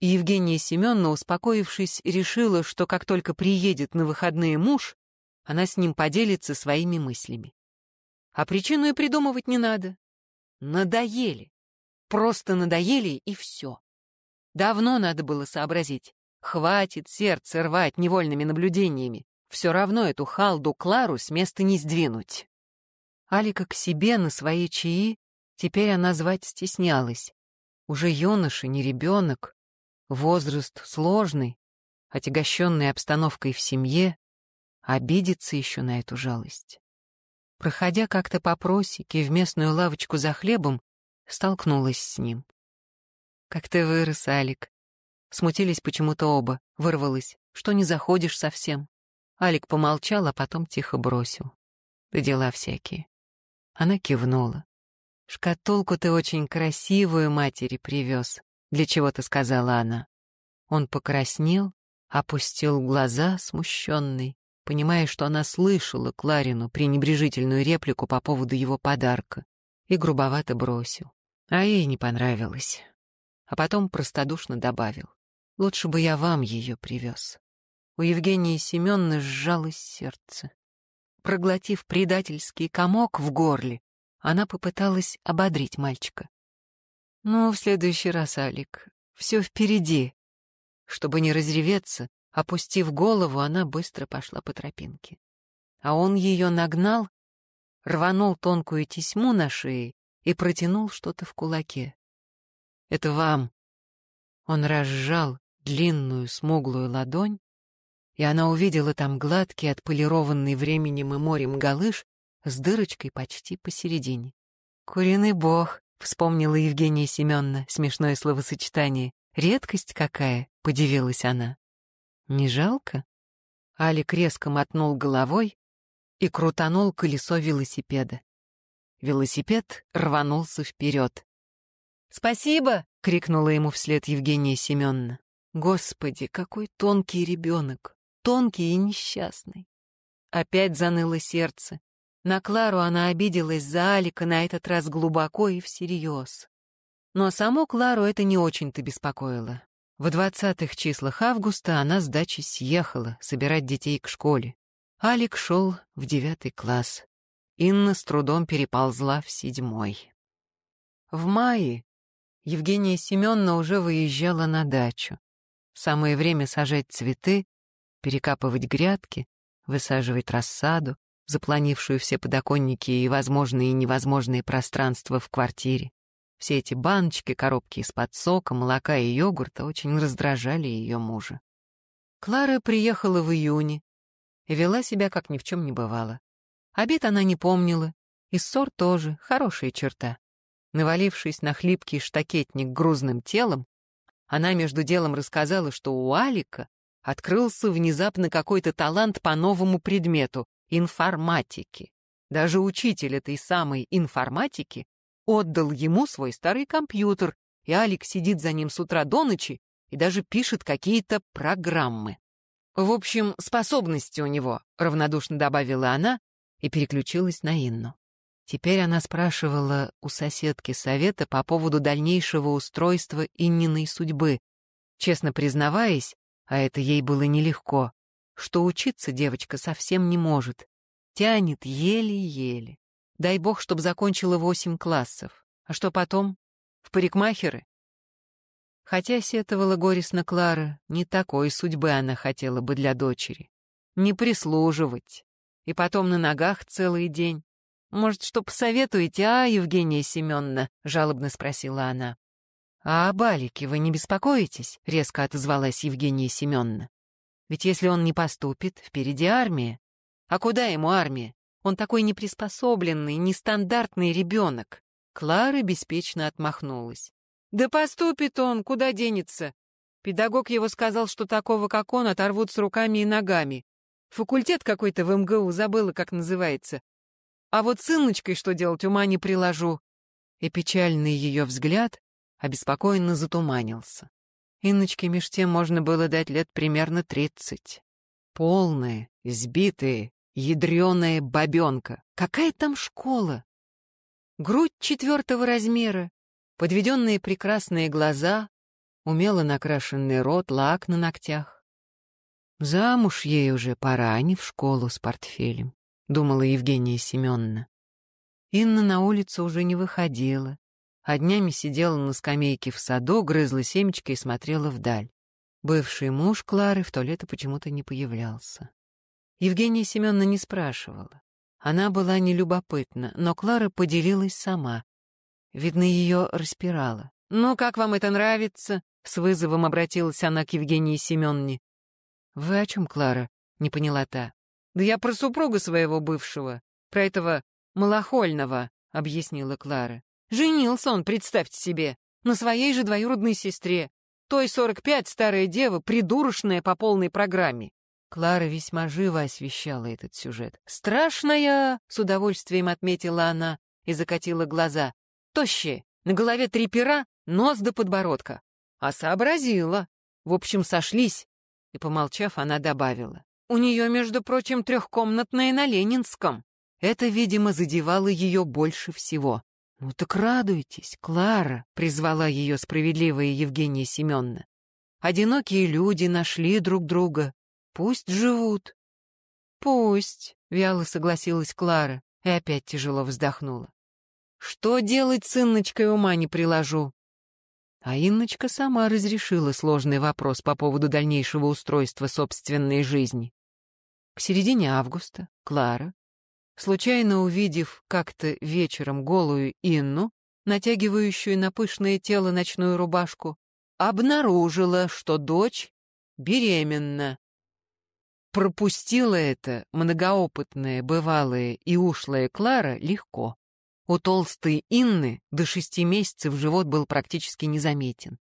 И Евгения Семеновна, успокоившись, решила, что как только приедет на выходные муж, она с ним поделится своими мыслями. А причину и придумывать не надо. Надоели. Просто надоели, и все. Давно надо было сообразить. Хватит сердце рвать невольными наблюдениями. Все равно эту халду Клару с места не сдвинуть. Алика к себе на свои чаи теперь она звать стеснялась. Уже юноша, не ребенок. Возраст сложный, отягощенный обстановкой в семье, обидится еще на эту жалость. Проходя как-то по просеке в местную лавочку за хлебом, столкнулась с ним. «Как ты вырос, Алик!» Смутились почему-то оба, вырвалось, что не заходишь совсем. Алик помолчал, а потом тихо бросил. «Да дела всякие». Она кивнула. «Шкатулку ты очень красивую матери привез», — для чего-то сказала она. Он покраснел, опустил глаза, смущенный, понимая, что она слышала Кларину пренебрежительную реплику по поводу его подарка, и грубовато бросил. А ей не понравилось. А потом простодушно добавил. «Лучше бы я вам ее привез». У Евгении Семеновны сжалось сердце. Проглотив предательский комок в горле, она попыталась ободрить мальчика. «Ну, в следующий раз, Алик, все впереди». Чтобы не разреветься, опустив голову, она быстро пошла по тропинке. А он ее нагнал, рванул тонкую тесьму на шее и протянул что-то в кулаке. «Это вам». Он разжал длинную смуглую ладонь, и она увидела там гладкий, отполированный временем и морем галыш с дырочкой почти посередине. «Куриный бог», — вспомнила Евгения Семеновна, смешное словосочетание. «Редкость какая», — подивилась она. «Не жалко?» Алик резко мотнул головой и крутанул колесо велосипеда. Велосипед рванулся вперед. «Спасибо!» — крикнула ему вслед Евгения Семеновна. «Господи, какой тонкий ребенок! Тонкий и несчастный!» Опять заныло сердце. На Клару она обиделась за Алика на этот раз глубоко и всерьез. Но саму Клару это не очень-то беспокоило. В двадцатых числах августа она с дачи съехала собирать детей к школе. Алик шел в девятый класс. Инна с трудом переползла в седьмой. В мае Евгения Семеновна уже выезжала на дачу. Самое время сажать цветы, перекапывать грядки, высаживать рассаду, запланившую все подоконники и возможные и невозможные пространства в квартире. Все эти баночки, коробки из-под сока, молока и йогурта очень раздражали ее мужа. Клара приехала в июне и вела себя, как ни в чем не бывало. Обед она не помнила, и ссор тоже, хорошая черта. Навалившись на хлипкий штакетник грузным телом, она между делом рассказала, что у Алика открылся внезапно какой-то талант по новому предмету, информатики. Даже учитель этой самой информатики отдал ему свой старый компьютер, и Алик сидит за ним с утра до ночи и даже пишет какие-то программы. В общем, способности у него, равнодушно добавила она и переключилась на Инну. Теперь она спрашивала у соседки совета по поводу дальнейшего устройства Инниной судьбы, честно признаваясь, а это ей было нелегко, что учиться девочка совсем не может. Тянет еле-еле. Дай бог, чтоб закончила восемь классов. А что потом? В парикмахеры? Хотя сетовала горестно Клара, не такой судьбы она хотела бы для дочери. Не прислуживать. И потом на ногах целый день. «Может, что посоветуете, а, Евгения Семеновна?» — жалобно спросила она. «А об Алике вы не беспокоитесь?» — резко отозвалась Евгения Семеновна. Ведь если он не поступит, впереди армия. А куда ему армия? Он такой неприспособленный, нестандартный ребенок. Клара беспечно отмахнулась. Да поступит он, куда денется? Педагог его сказал, что такого, как он, оторвут с руками и ногами. Факультет какой-то в МГУ, забыла, как называется. А вот с Инночкой что делать, ума не приложу. И печальный ее взгляд обеспокоенно затуманился. Инночке меж тем можно было дать лет примерно тридцать. Полные, избитые, Ядреная бабенка. Какая там школа? Грудь четвертого размера, подведенные прекрасные глаза, умело накрашенный рот, лак на ногтях. Замуж ей уже пора, а не в школу с портфелем, думала Евгения Семеновна. Инна на улицу уже не выходила, а днями сидела на скамейке в саду, грызла семечки и смотрела вдаль. Бывший муж Клары в туалете почему-то не появлялся. Евгения Семеновна не спрашивала. Она была нелюбопытна, но Клара поделилась сама. Видно, ее распирала. «Ну, как вам это нравится?» — с вызовом обратилась она к Евгении Семеновне. «Вы о чем, Клара?» — не поняла та. «Да я про супруга своего бывшего, про этого малохольного», — объяснила Клара. «Женился он, представьте себе, на своей же двоюродной сестре. Той сорок пять старая дева, придурочная по полной программе. Клара весьма живо освещала этот сюжет. «Страшная!» — с удовольствием отметила она и закатила глаза. «Тощая, на голове три пера, нос до подбородка. А сообразила. В общем, сошлись». И, помолчав, она добавила. «У нее, между прочим, трехкомнатная на Ленинском». Это, видимо, задевало ее больше всего. «Ну так радуйтесь, Клара», — призвала ее справедливая Евгения Семеновна. «Одинокие люди нашли друг друга, Пусть живут. Пусть, вяло согласилась Клара и опять тяжело вздохнула. Что делать с Инночкой ума не приложу. А Инночка сама разрешила сложный вопрос по поводу дальнейшего устройства собственной жизни. К середине августа Клара, случайно увидев как-то вечером голую Инну, натягивающую на пышное тело ночную рубашку, обнаружила, что дочь беременна. Пропустила это многоопытная, бывалая и ушлая Клара легко. У толстой Инны до шести месяцев живот был практически незаметен.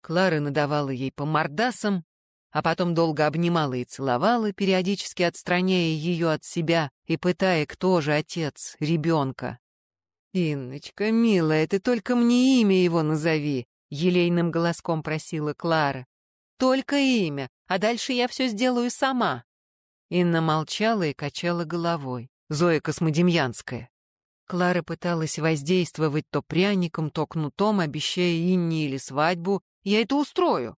Клара надавала ей по мордасам, а потом долго обнимала и целовала, периодически отстраняя ее от себя и пытая, кто же отец ребенка. «Инночка, милая, ты только мне имя его назови», — елейным голоском просила Клара. Только имя, а дальше я все сделаю сама». Инна молчала и качала головой. Зоя Космодемьянская. Клара пыталась воздействовать то пряником, то кнутом, обещая Инне или свадьбу. «Я это устрою!»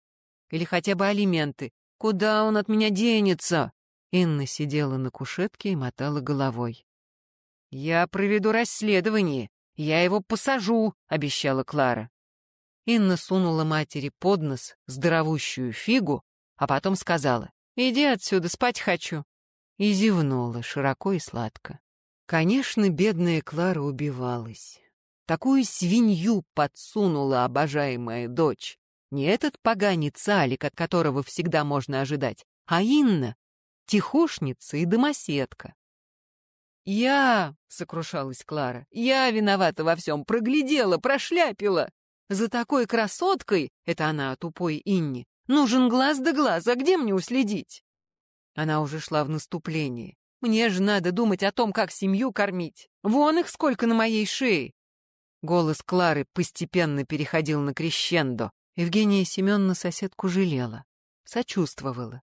Или хотя бы алименты. «Куда он от меня денется?» Инна сидела на кушетке и мотала головой. «Я проведу расследование. Я его посажу», — обещала Клара. Инна сунула матери под нос здоровущую фигу, а потом сказала «Иди отсюда, спать хочу». И зевнула широко и сладко. Конечно, бедная Клара убивалась. Такую свинью подсунула обожаемая дочь. Не этот поганец Алик, от которого всегда можно ожидать, а Инна, тихушница и домоседка. «Я», — сокрушалась Клара, — «я виновата во всем, проглядела, прошляпила. За такой красоткой, это она тупой Инни, нужен глаз да глаз, а где мне уследить? Она уже шла в наступление. Мне же надо думать о том, как семью кормить. Вон их сколько на моей шее. Голос Клары постепенно переходил на крещендо. Евгения Семеновна соседку жалела, сочувствовала.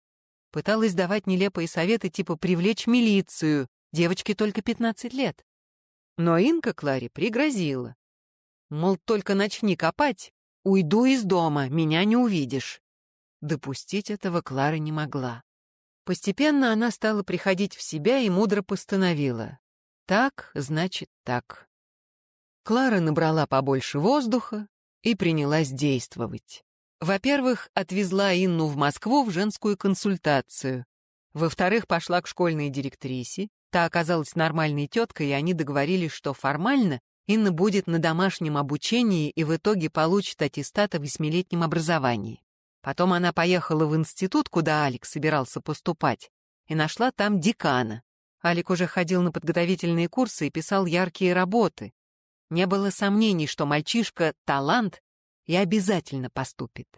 Пыталась давать нелепые советы типа привлечь милицию, девочке только 15 лет. Но Инка Кларе пригрозила. Мол, только начни копать, уйду из дома, меня не увидишь. Допустить этого Клара не могла. Постепенно она стала приходить в себя и мудро постановила. Так, значит, так. Клара набрала побольше воздуха и принялась действовать. Во-первых, отвезла Инну в Москву в женскую консультацию. Во-вторых, пошла к школьной директрисе. Та оказалась нормальной теткой, и они договорились, что формально Инна будет на домашнем обучении и в итоге получит аттестат о восьмилетнем образовании. Потом она поехала в институт, куда Алекс собирался поступать, и нашла там декана. Алик уже ходил на подготовительные курсы и писал яркие работы. Не было сомнений, что мальчишка — талант и обязательно поступит.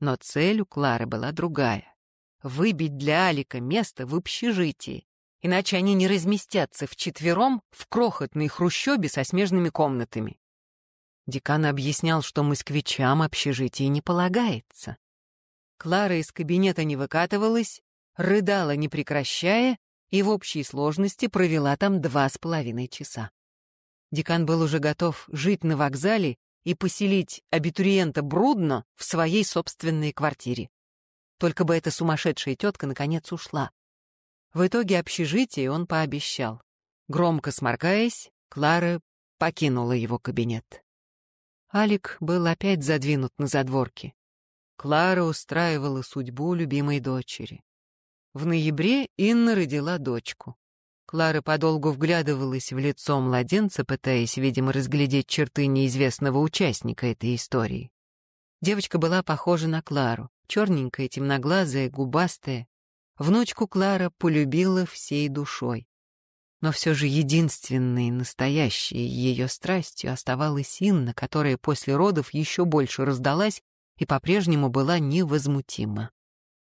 Но цель у Клары была другая — выбить для Алика место в общежитии, иначе они не разместятся вчетвером в крохотной хрущобе со смежными комнатами. Декан объяснял, что москвичам общежитие не полагается. Клара из кабинета не выкатывалась, рыдала не прекращая и в общей сложности провела там два с половиной часа. Декан был уже готов жить на вокзале и поселить абитуриента Брудно в своей собственной квартире. Только бы эта сумасшедшая тетка наконец ушла. В итоге общежитие он пообещал. Громко сморкаясь, Клара покинула его кабинет. Алик был опять задвинут на задворки. Клара устраивала судьбу любимой дочери. В ноябре Инна родила дочку. Клара подолгу вглядывалась в лицо младенца, пытаясь, видимо, разглядеть черты неизвестного участника этой истории. Девочка была похожа на Клару, черненькая, темноглазая, губастая. Внучку Клара полюбила всей душой. Но все же единственной настоящей ее страстью оставалась Инна, которая после родов еще больше раздалась и по-прежнему была невозмутима.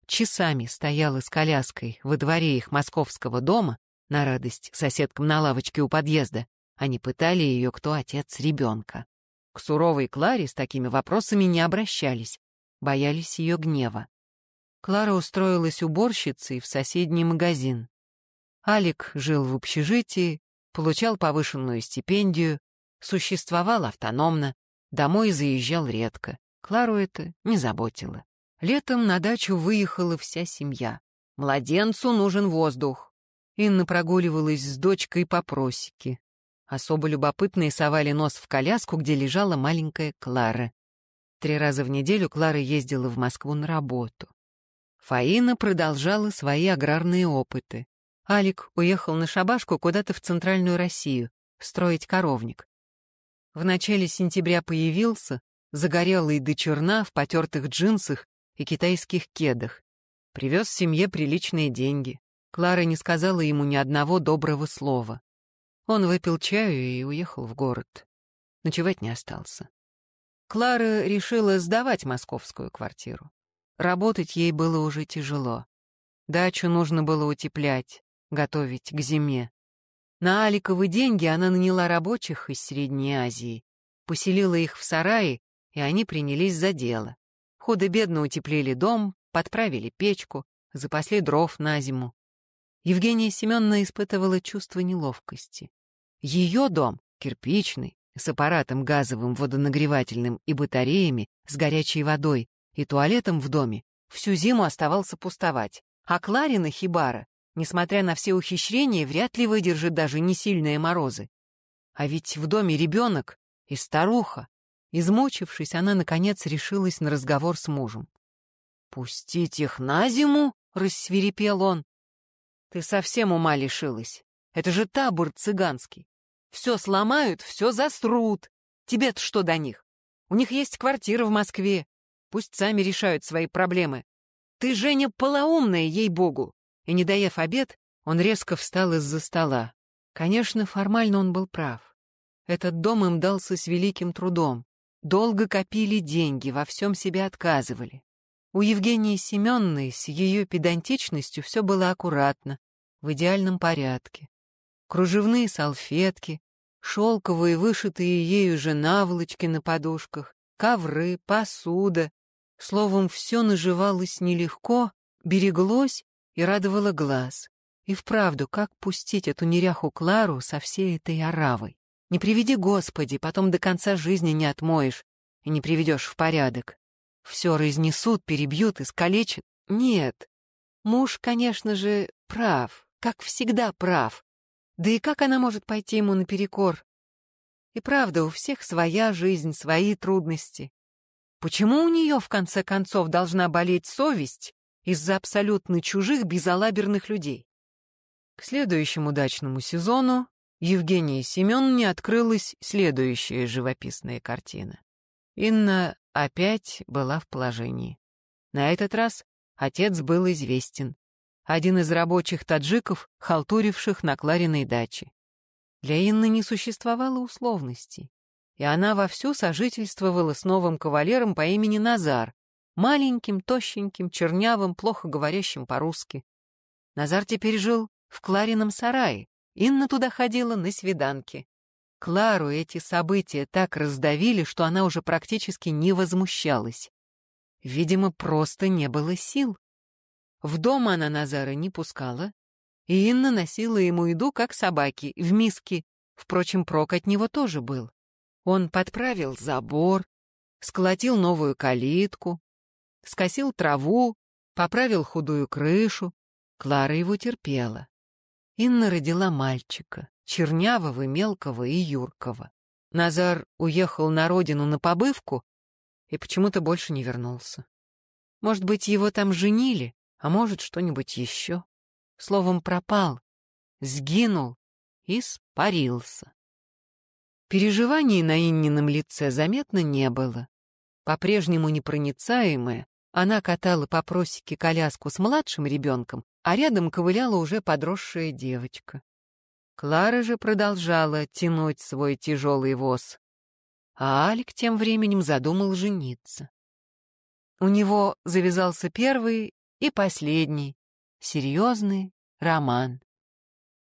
Часами стояла с коляской во дворе их московского дома, на радость соседкам на лавочке у подъезда. Они пытали ее, кто отец ребенка. К суровой Кларе с такими вопросами не обращались, боялись ее гнева. Клара устроилась уборщицей в соседний магазин. Алик жил в общежитии, получал повышенную стипендию, существовал автономно, домой заезжал редко. Клару это не заботило. Летом на дачу выехала вся семья. Младенцу нужен воздух. Инна прогуливалась с дочкой по просеке. Особо любопытные совали нос в коляску, где лежала маленькая Клара. Три раза в неделю Клара ездила в Москву на работу. Фаина продолжала свои аграрные опыты. Алик уехал на шабашку куда-то в центральную Россию, строить коровник. В начале сентября появился, загорелый до черна в потертых джинсах и китайских кедах. Привез семье приличные деньги. Клара не сказала ему ни одного доброго слова. Он выпил чаю и уехал в город. Ночевать не остался. Клара решила сдавать московскую квартиру. Работать ей было уже тяжело. Дачу нужно было утеплять готовить к зиме. На Аликовы деньги она наняла рабочих из Средней Азии, поселила их в сарае, и они принялись за дело. Худо-бедно утеплили дом, подправили печку, запасли дров на зиму. Евгения Семеновна испытывала чувство неловкости. Ее дом, кирпичный, с аппаратом газовым, водонагревательным и батареями, с горячей водой и туалетом в доме, всю зиму оставался пустовать, а Кларина хибара несмотря на все ухищрения, вряд ли выдержит даже несильные морозы. А ведь в доме ребенок и старуха. Измучившись, она, наконец, решилась на разговор с мужем. «Пустить их на зиму?» — рассверепел он. «Ты совсем ума лишилась. Это же табор цыганский. Все сломают, все засрут. Тебе-то что до них? У них есть квартира в Москве. Пусть сами решают свои проблемы. Ты, Женя, полоумная, ей-богу и, не доев обед, он резко встал из-за стола. Конечно, формально он был прав. Этот дом им дался с великим трудом. Долго копили деньги, во всем себе отказывали. У Евгении Семенной с ее педантичностью все было аккуратно, в идеальном порядке. Кружевные салфетки, шелковые вышитые ею же наволочки на подушках, ковры, посуда. Словом, все наживалось нелегко, береглось и радовала глаз. И вправду, как пустить эту неряху Клару со всей этой оравой? Не приведи, Господи, потом до конца жизни не отмоешь и не приведешь в порядок. Все разнесут, перебьют, искалечат. Нет. Муж, конечно же, прав, как всегда прав. Да и как она может пойти ему наперекор? И правда, у всех своя жизнь, свои трудности. Почему у нее, в конце концов, должна болеть совесть, из-за абсолютно чужих безалаберных людей. К следующему удачному сезону Евгении Семеновне открылась следующая живописная картина. Инна опять была в положении. На этот раз отец был известен. Один из рабочих таджиков, халтуривших на Клариной даче. Для Инны не существовало условностей, и она вовсю сожительствовала с новым кавалером по имени Назар, Маленьким, тощеньким, чернявым, плохо говорящим по-русски. Назар теперь жил в Кларином сарае. Инна туда ходила на свиданки. Клару эти события так раздавили, что она уже практически не возмущалась. Видимо, просто не было сил. В дом она Назара не пускала, и Инна носила ему еду, как собаки, в миске. Впрочем, прок от него тоже был. Он подправил забор, сколотил новую калитку, скосил траву, поправил худую крышу. Клара его терпела. Инна родила мальчика, чернявого, мелкого и юркого. Назар уехал на родину на побывку и почему-то больше не вернулся. Может быть, его там женили, а может, что-нибудь еще. Словом, пропал, сгинул и спарился. Переживаний на Иннином лице заметно не было. По-прежнему непроницаемая, она катала по просеке коляску с младшим ребенком, а рядом ковыляла уже подросшая девочка. Клара же продолжала тянуть свой тяжелый воз, а Алик тем временем задумал жениться. У него завязался первый и последний, серьезный роман.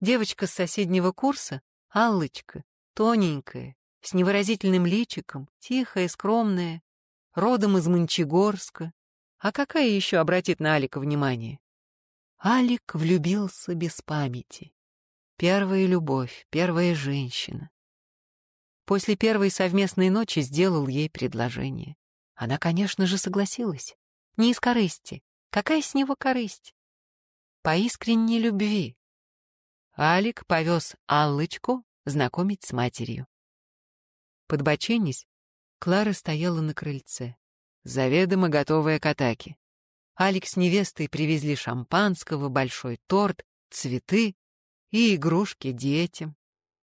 Девочка с соседнего курса, Аллочка, Тоненькая, с невыразительным личиком, тихая, скромная, родом из Мончегорска. А какая еще обратит на Алика внимание? Алик влюбился без памяти. Первая любовь, первая женщина. После первой совместной ночи сделал ей предложение. Она, конечно же, согласилась. Не из корысти. Какая с него корысть? По искренней любви. Алик повез Аллочку знакомить с матерью. Подбоченись, Клара стояла на крыльце, заведомо готовая к атаке. Алекс с невестой привезли шампанского, большой торт, цветы и игрушки детям.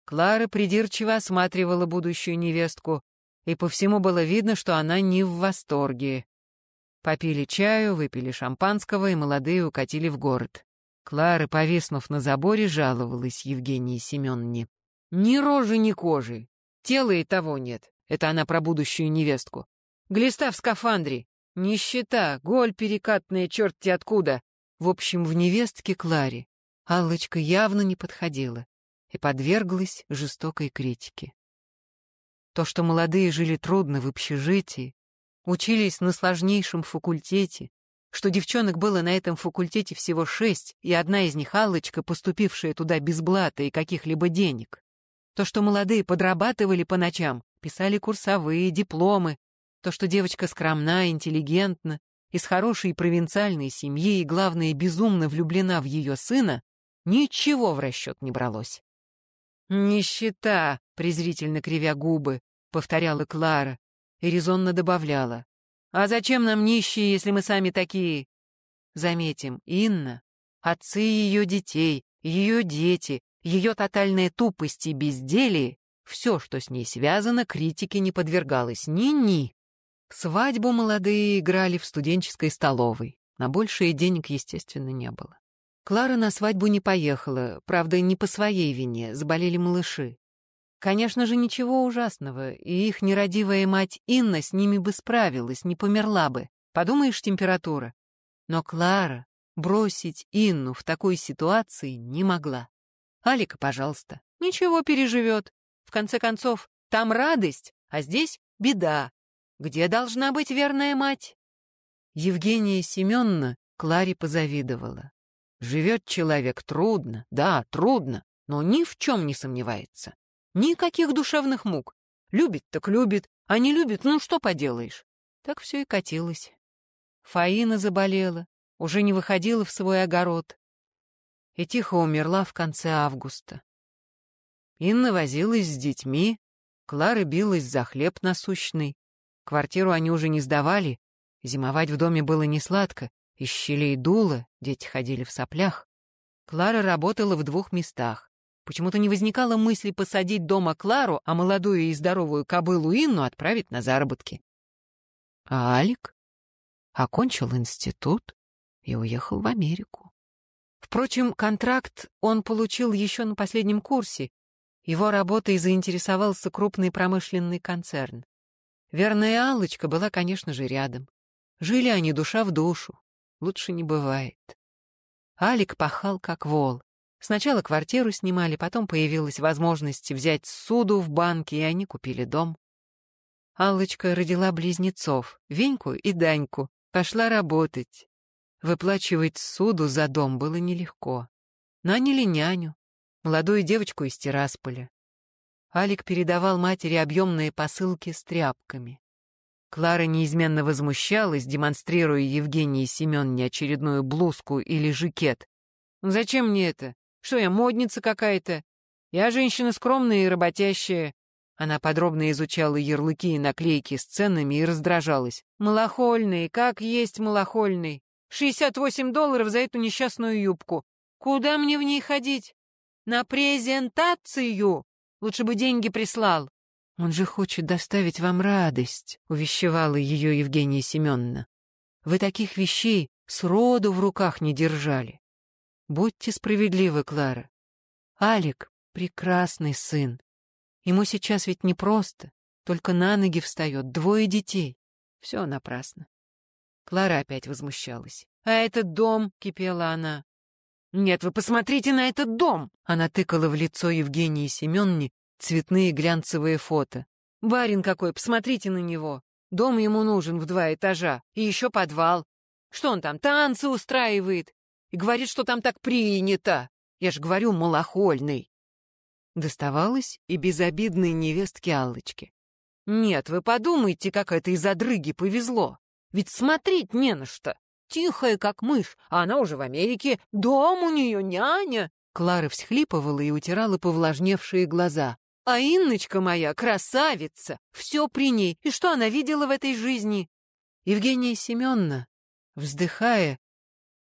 Клара придирчиво осматривала будущую невестку, и по всему было видно, что она не в восторге. Попили чаю, выпили шампанского, и молодые укатили в город. Клара, повиснув на заборе, жаловалась Евгении Семеновне. Ни рожи, ни кожи. Тела и того нет. Это она про будущую невестку. Глиста в скафандре. Нищета, голь перекатная, черти откуда. В общем, в невестке Кларе Аллочка явно не подходила и подверглась жестокой критике. То, что молодые жили трудно в общежитии, учились на сложнейшем факультете, что девчонок было на этом факультете всего шесть, и одна из них, Аллочка, поступившая туда без блата и каких-либо денег. То, что молодые подрабатывали по ночам, писали курсовые, дипломы. То, что девочка скромна, интеллигентна, из хорошей провинциальной семьи и, главное, безумно влюблена в ее сына, ничего в расчет не бралось. «Нищета!» — презрительно кривя губы, — повторяла Клара и резонно добавляла. «А зачем нам нищие, если мы сами такие?» Заметим, Инна, отцы ее детей, ее дети, ее тотальная тупость и безделие, все, что с ней связано, критике не подвергалось ни-ни. Свадьбу молодые играли в студенческой столовой. На большие денег, естественно, не было. Клара на свадьбу не поехала, правда, не по своей вине, заболели малыши. Конечно же, ничего ужасного, и их нерадивая мать Инна с ними бы справилась, не померла бы. Подумаешь, температура. Но Клара бросить Инну в такой ситуации не могла. Алика, пожалуйста, ничего переживет. В конце концов, там радость, а здесь беда. Где должна быть верная мать? Евгения Семеновна Кларе позавидовала. Живет человек трудно, да, трудно, но ни в чем не сомневается. Никаких душевных мук. Любит так любит, а не любит, ну что поделаешь. Так все и катилось. Фаина заболела, уже не выходила в свой огород и тихо умерла в конце августа. Инна возилась с детьми, Клара билась за хлеб насущный. Квартиру они уже не сдавали, зимовать в доме было несладко, из щелей дуло, дети ходили в соплях. Клара работала в двух местах. Почему-то не возникало мысли посадить дома Клару, а молодую и здоровую кобылу Инну отправить на заработки. А Алик окончил институт и уехал в Америку. Впрочем, контракт он получил еще на последнем курсе. Его работой заинтересовался крупный промышленный концерн. Верная Аллочка была, конечно же, рядом. Жили они душа в душу. Лучше не бывает. Алик пахал как вол. Сначала квартиру снимали, потом появилась возможность взять суду в банке, и они купили дом. Аллочка родила близнецов, Веньку и Даньку, пошла работать. Выплачивать суду за дом было нелегко. Наняли няню, молодую девочку из Тирасполя. Алик передавал матери объемные посылки с тряпками. Клара неизменно возмущалась, демонстрируя Евгении Семеновне очередную блузку или жакет. «Зачем мне это? Что я, модница какая-то? Я женщина скромная и работящая». Она подробно изучала ярлыки и наклейки с ценами и раздражалась. «Малохольный, как есть малохольный. 68 долларов за эту несчастную юбку. Куда мне в ней ходить? На презентацию! Лучше бы деньги прислал. Он же хочет доставить вам радость, увещевала ее Евгения Семеновна. Вы таких вещей сроду в руках не держали. Будьте справедливы, Клара. Алик — прекрасный сын. Ему сейчас ведь непросто, только на ноги встает, двое детей. Все напрасно. Клара опять возмущалась. «А этот дом?» — кипела она. «Нет, вы посмотрите на этот дом!» Она тыкала в лицо Евгении Семенне цветные глянцевые фото. «Барин какой, посмотрите на него! Дом ему нужен в два этажа, и еще подвал. Что он там, танцы устраивает? И говорит, что там так принято! Я же говорю, малохольный!» Доставалось и безобидной невестке Аллочке. «Нет, вы подумайте, как это из-за дрыги повезло! Ведь смотреть не на что! Тихая, как мышь, а она уже в Америке. Дом у нее, няня. Клара всхлипывала и утирала повлажневшие глаза. А Инночка моя красавица, все при ней. И что она видела в этой жизни? Евгения Семеновна, вздыхая,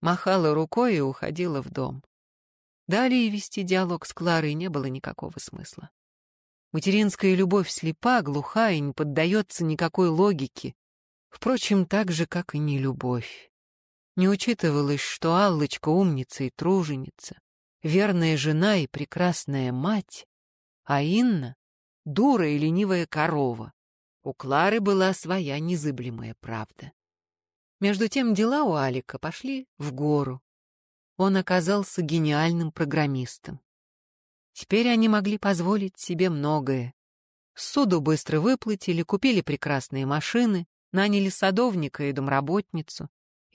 махала рукой и уходила в дом. Далее вести диалог с Кларой не было никакого смысла. Материнская любовь слепа, глуха и не поддается никакой логике. Впрочем, так же, как и не любовь. Не учитывалось, что Аллочка умница и труженица, верная жена и прекрасная мать, а Инна — дура и ленивая корова. У Клары была своя незыблемая правда. Между тем дела у Алика пошли в гору. Он оказался гениальным программистом. Теперь они могли позволить себе многое. Суду быстро выплатили, купили прекрасные машины, наняли садовника и домработницу,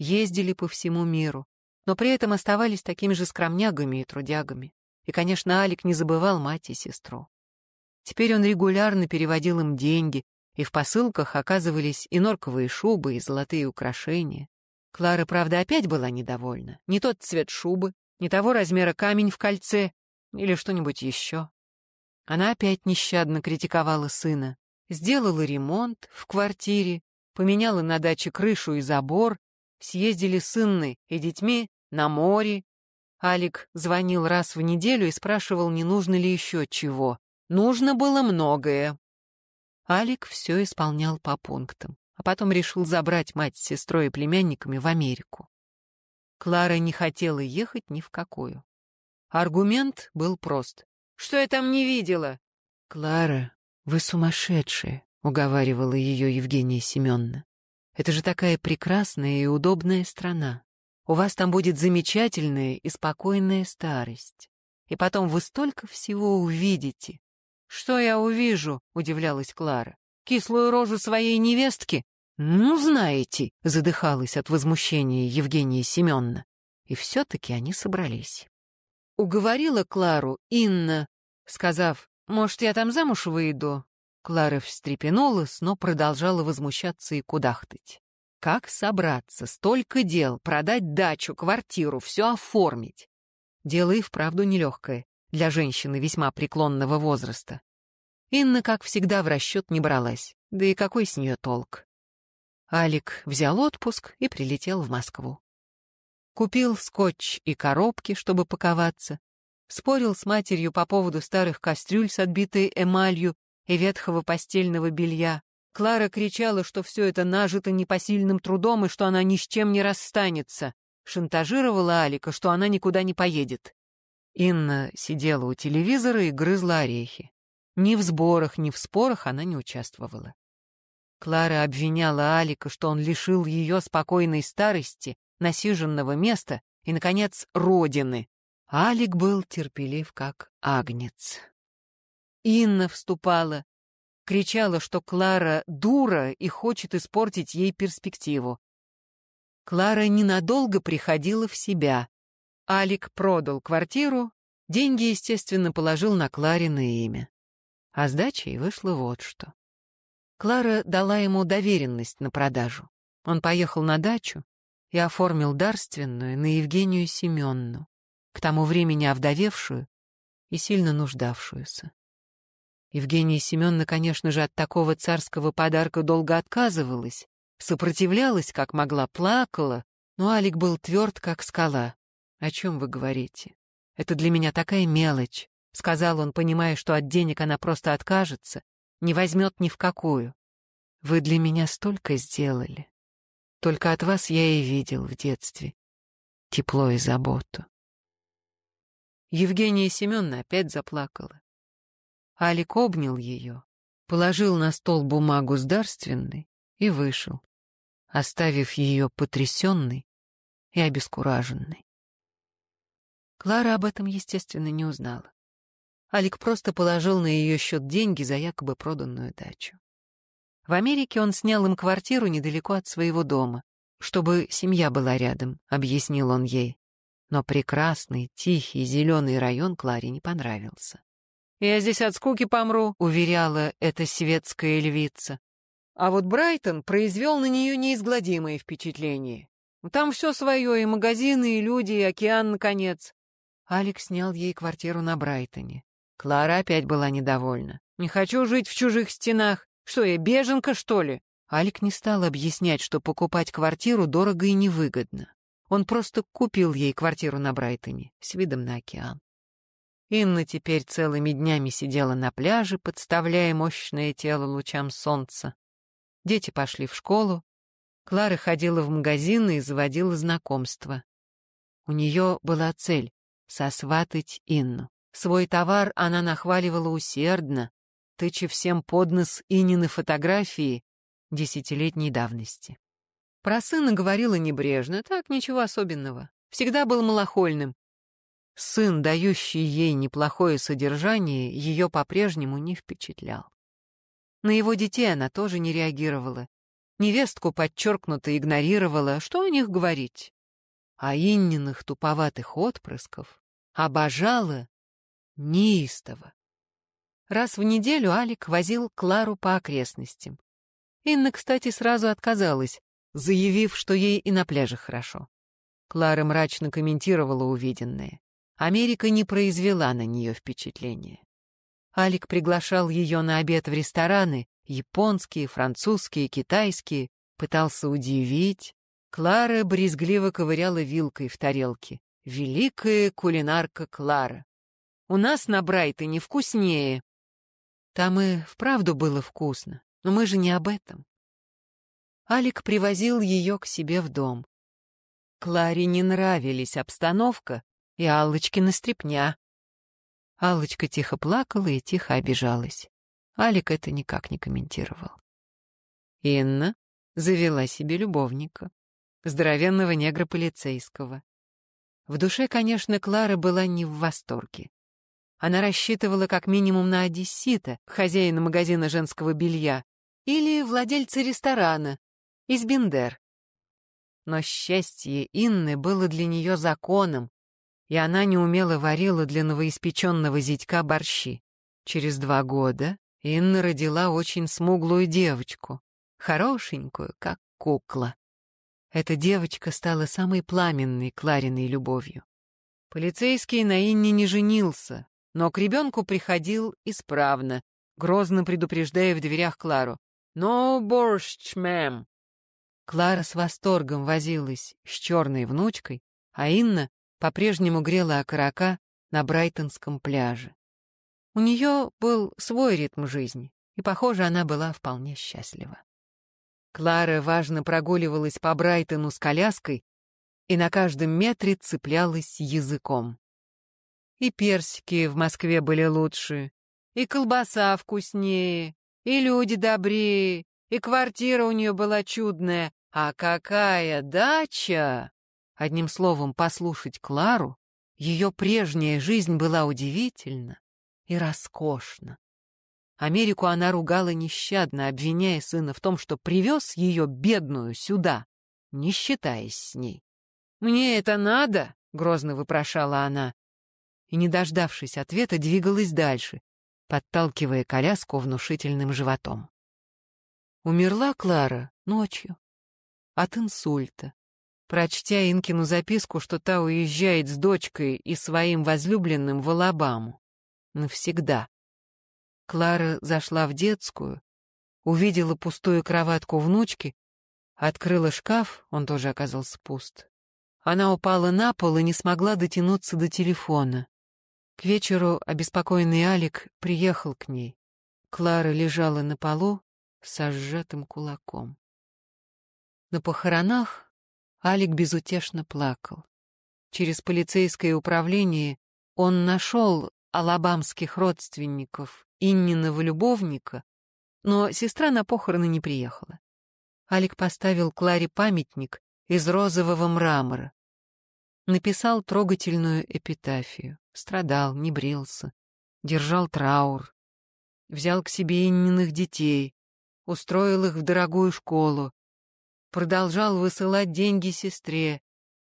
ездили по всему миру, но при этом оставались такими же скромнягами и трудягами. И, конечно, Алик не забывал мать и сестру. Теперь он регулярно переводил им деньги, и в посылках оказывались и норковые шубы, и золотые украшения. Клара, правда, опять была недовольна. Не тот цвет шубы, не того размера камень в кольце или что-нибудь еще. Она опять нещадно критиковала сына. Сделала ремонт в квартире, поменяла на даче крышу и забор, съездили с Инной и детьми на море. Алик звонил раз в неделю и спрашивал, не нужно ли еще чего. Нужно было многое. Алик все исполнял по пунктам, а потом решил забрать мать с сестрой и племянниками в Америку. Клара не хотела ехать ни в какую. Аргумент был прост. «Что я там не видела?» «Клара, вы сумасшедшая», — уговаривала ее Евгения Семеновна. Это же такая прекрасная и удобная страна. У вас там будет замечательная и спокойная старость. И потом вы столько всего увидите. Что я увижу? удивлялась Клара. Кислую рожу своей невестки? Ну, знаете, задыхалась от возмущения Евгения Семеновна. И все-таки они собрались. Уговорила Клару Инна, сказав, может, я там замуж выйду, Клара встрепенулась, но продолжала возмущаться и кудахтать. Как собраться? Столько дел. Продать дачу, квартиру, все оформить. Дело и вправду нелегкое для женщины весьма преклонного возраста. Инна, как всегда, в расчет не бралась. Да и какой с нее толк? Алик взял отпуск и прилетел в Москву. Купил скотч и коробки, чтобы паковаться. Спорил с матерью по поводу старых кастрюль с отбитой эмалью и ветхого постельного белья. Клара кричала, что все это нажито непосильным трудом и что она ни с чем не расстанется. Шантажировала Алика, что она никуда не поедет. Инна сидела у телевизора и грызла орехи. Ни в сборах, ни в спорах она не участвовала. Клара обвиняла Алика, что он лишил ее спокойной старости, насиженного места и, наконец, родины. Алик был терпелив, как агнец. Инна вступала, кричала, что Клара дура и хочет испортить ей перспективу. Клара ненадолго приходила в себя. Алик продал квартиру, деньги, естественно, положил на Кларина имя. А с дачей вышло вот что. Клара дала ему доверенность на продажу. Он поехал на дачу и оформил дарственную на Евгению Семенну, к тому времени овдовевшую и сильно нуждавшуюся. Евгения Семеновна, конечно же, от такого царского подарка долго отказывалась, сопротивлялась, как могла, плакала, но Алик был тверд, как скала. «О чем вы говорите? Это для меня такая мелочь», — сказал он, понимая, что от денег она просто откажется, не возьмет ни в какую. «Вы для меня столько сделали. Только от вас я и видел в детстве тепло и заботу». Евгения Семеновна опять заплакала. Алик обнял ее, положил на стол бумагу с дарственной и вышел, оставив ее потрясенной и обескураженной. Клара об этом, естественно, не узнала. Алик просто положил на ее счет деньги за якобы проданную дачу. В Америке он снял им квартиру недалеко от своего дома, чтобы семья была рядом, объяснил он ей. Но прекрасный, тихий, зеленый район Кларе не понравился. «Я здесь от скуки помру», — уверяла эта светская львица. А вот Брайтон произвел на нее неизгладимое впечатление. Там все свое, и магазины, и люди, и океан, наконец. Алекс снял ей квартиру на Брайтоне. Клара опять была недовольна. «Не хочу жить в чужих стенах. Что я, беженка, что ли?» Алик не стал объяснять, что покупать квартиру дорого и невыгодно. Он просто купил ей квартиру на Брайтоне с видом на океан. Инна теперь целыми днями сидела на пляже, подставляя мощное тело лучам солнца. Дети пошли в школу. Клара ходила в магазины и заводила знакомства. У нее была цель — сосватать Инну. Свой товар она нахваливала усердно, тыча всем под нос Иннины фотографии десятилетней давности. Про сына говорила небрежно, так ничего особенного. Всегда был малохольным, Сын, дающий ей неплохое содержание, ее по-прежнему не впечатлял. На его детей она тоже не реагировала. Невестку подчеркнуто игнорировала, что о них говорить. А Инниных туповатых отпрысков обожала неистово. Раз в неделю Алик возил Клару по окрестностям. Инна, кстати, сразу отказалась, заявив, что ей и на пляже хорошо. Клара мрачно комментировала увиденное. Америка не произвела на нее впечатления. Алик приглашал ее на обед в рестораны, японские, французские, китайские, пытался удивить. Клара брезгливо ковыряла вилкой в тарелке. Великая кулинарка Клара. У нас на Брайтоне вкуснее. Там и вправду было вкусно, но мы же не об этом. Алик привозил ее к себе в дом. Кларе не нравились обстановка и Аллочкина стряпня. Аллочка тихо плакала и тихо обижалась. Алик это никак не комментировал. Инна завела себе любовника, здоровенного негра полицейского. В душе, конечно, Клара была не в восторге. Она рассчитывала как минимум на одессита, хозяина магазина женского белья, или владельца ресторана, из Бендер. Но счастье Инны было для нее законом, и она неумело варила для новоиспеченного зятька борщи. Через два года Инна родила очень смуглую девочку, хорошенькую, как кукла. Эта девочка стала самой пламенной Клариной любовью. Полицейский на Инне не женился, но к ребенку приходил исправно, грозно предупреждая в дверях Клару. «No борщ, мэм!» Клара с восторгом возилась с черной внучкой, а Инна по-прежнему грела окорока на Брайтонском пляже. У нее был свой ритм жизни, и, похоже, она была вполне счастлива. Клара важно прогуливалась по Брайтону с коляской и на каждом метре цеплялась языком. И персики в Москве были лучше, и колбаса вкуснее, и люди добрее, и квартира у нее была чудная, а какая дача! Одним словом, послушать Клару, ее прежняя жизнь была удивительна и роскошна. Америку она ругала нещадно, обвиняя сына в том, что привез ее бедную сюда, не считаясь с ней. «Мне это надо?» грозно вопрошала она, и, не дождавшись ответа, двигалась дальше, подталкивая коляску внушительным животом. Умерла Клара ночью от инсульта. Прочтя Инкину записку, что та уезжает с дочкой и своим возлюбленным в Алабаму. Навсегда. Клара зашла в детскую, увидела пустую кроватку внучки, открыла шкаф, он тоже оказался пуст. Она упала на пол и не смогла дотянуться до телефона. К вечеру обеспокоенный Алик приехал к ней. Клара лежала на полу с сжатым кулаком. На похоронах Алик безутешно плакал. Через полицейское управление он нашел алабамских родственников Инниного любовника, но сестра на похороны не приехала. Алик поставил Кларе памятник из розового мрамора. Написал трогательную эпитафию. Страдал, не брился, держал траур. Взял к себе Инниных детей, устроил их в дорогую школу, продолжал высылать деньги сестре,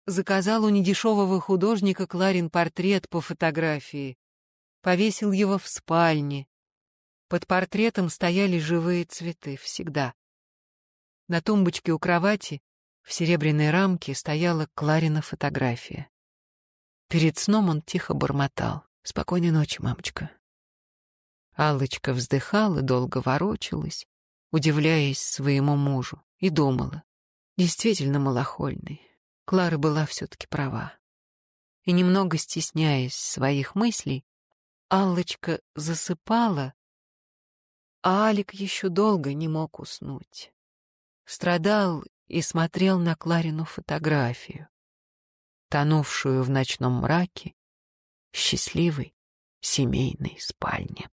заказал у недешевого художника Кларин портрет по фотографии, повесил его в спальне. Под портретом стояли живые цветы, всегда. На тумбочке у кровати в серебряной рамке стояла Кларина фотография. Перед сном он тихо бормотал. «Спокойной ночи, мамочка». Аллочка вздыхала, долго ворочалась, удивляясь своему мужу, и думала. Действительно малохольный. Клара была все-таки права. И немного стесняясь своих мыслей, Аллочка засыпала, а Алик еще долго не мог уснуть. Страдал и смотрел на Кларину фотографию, тонувшую в ночном мраке счастливой семейной спальни.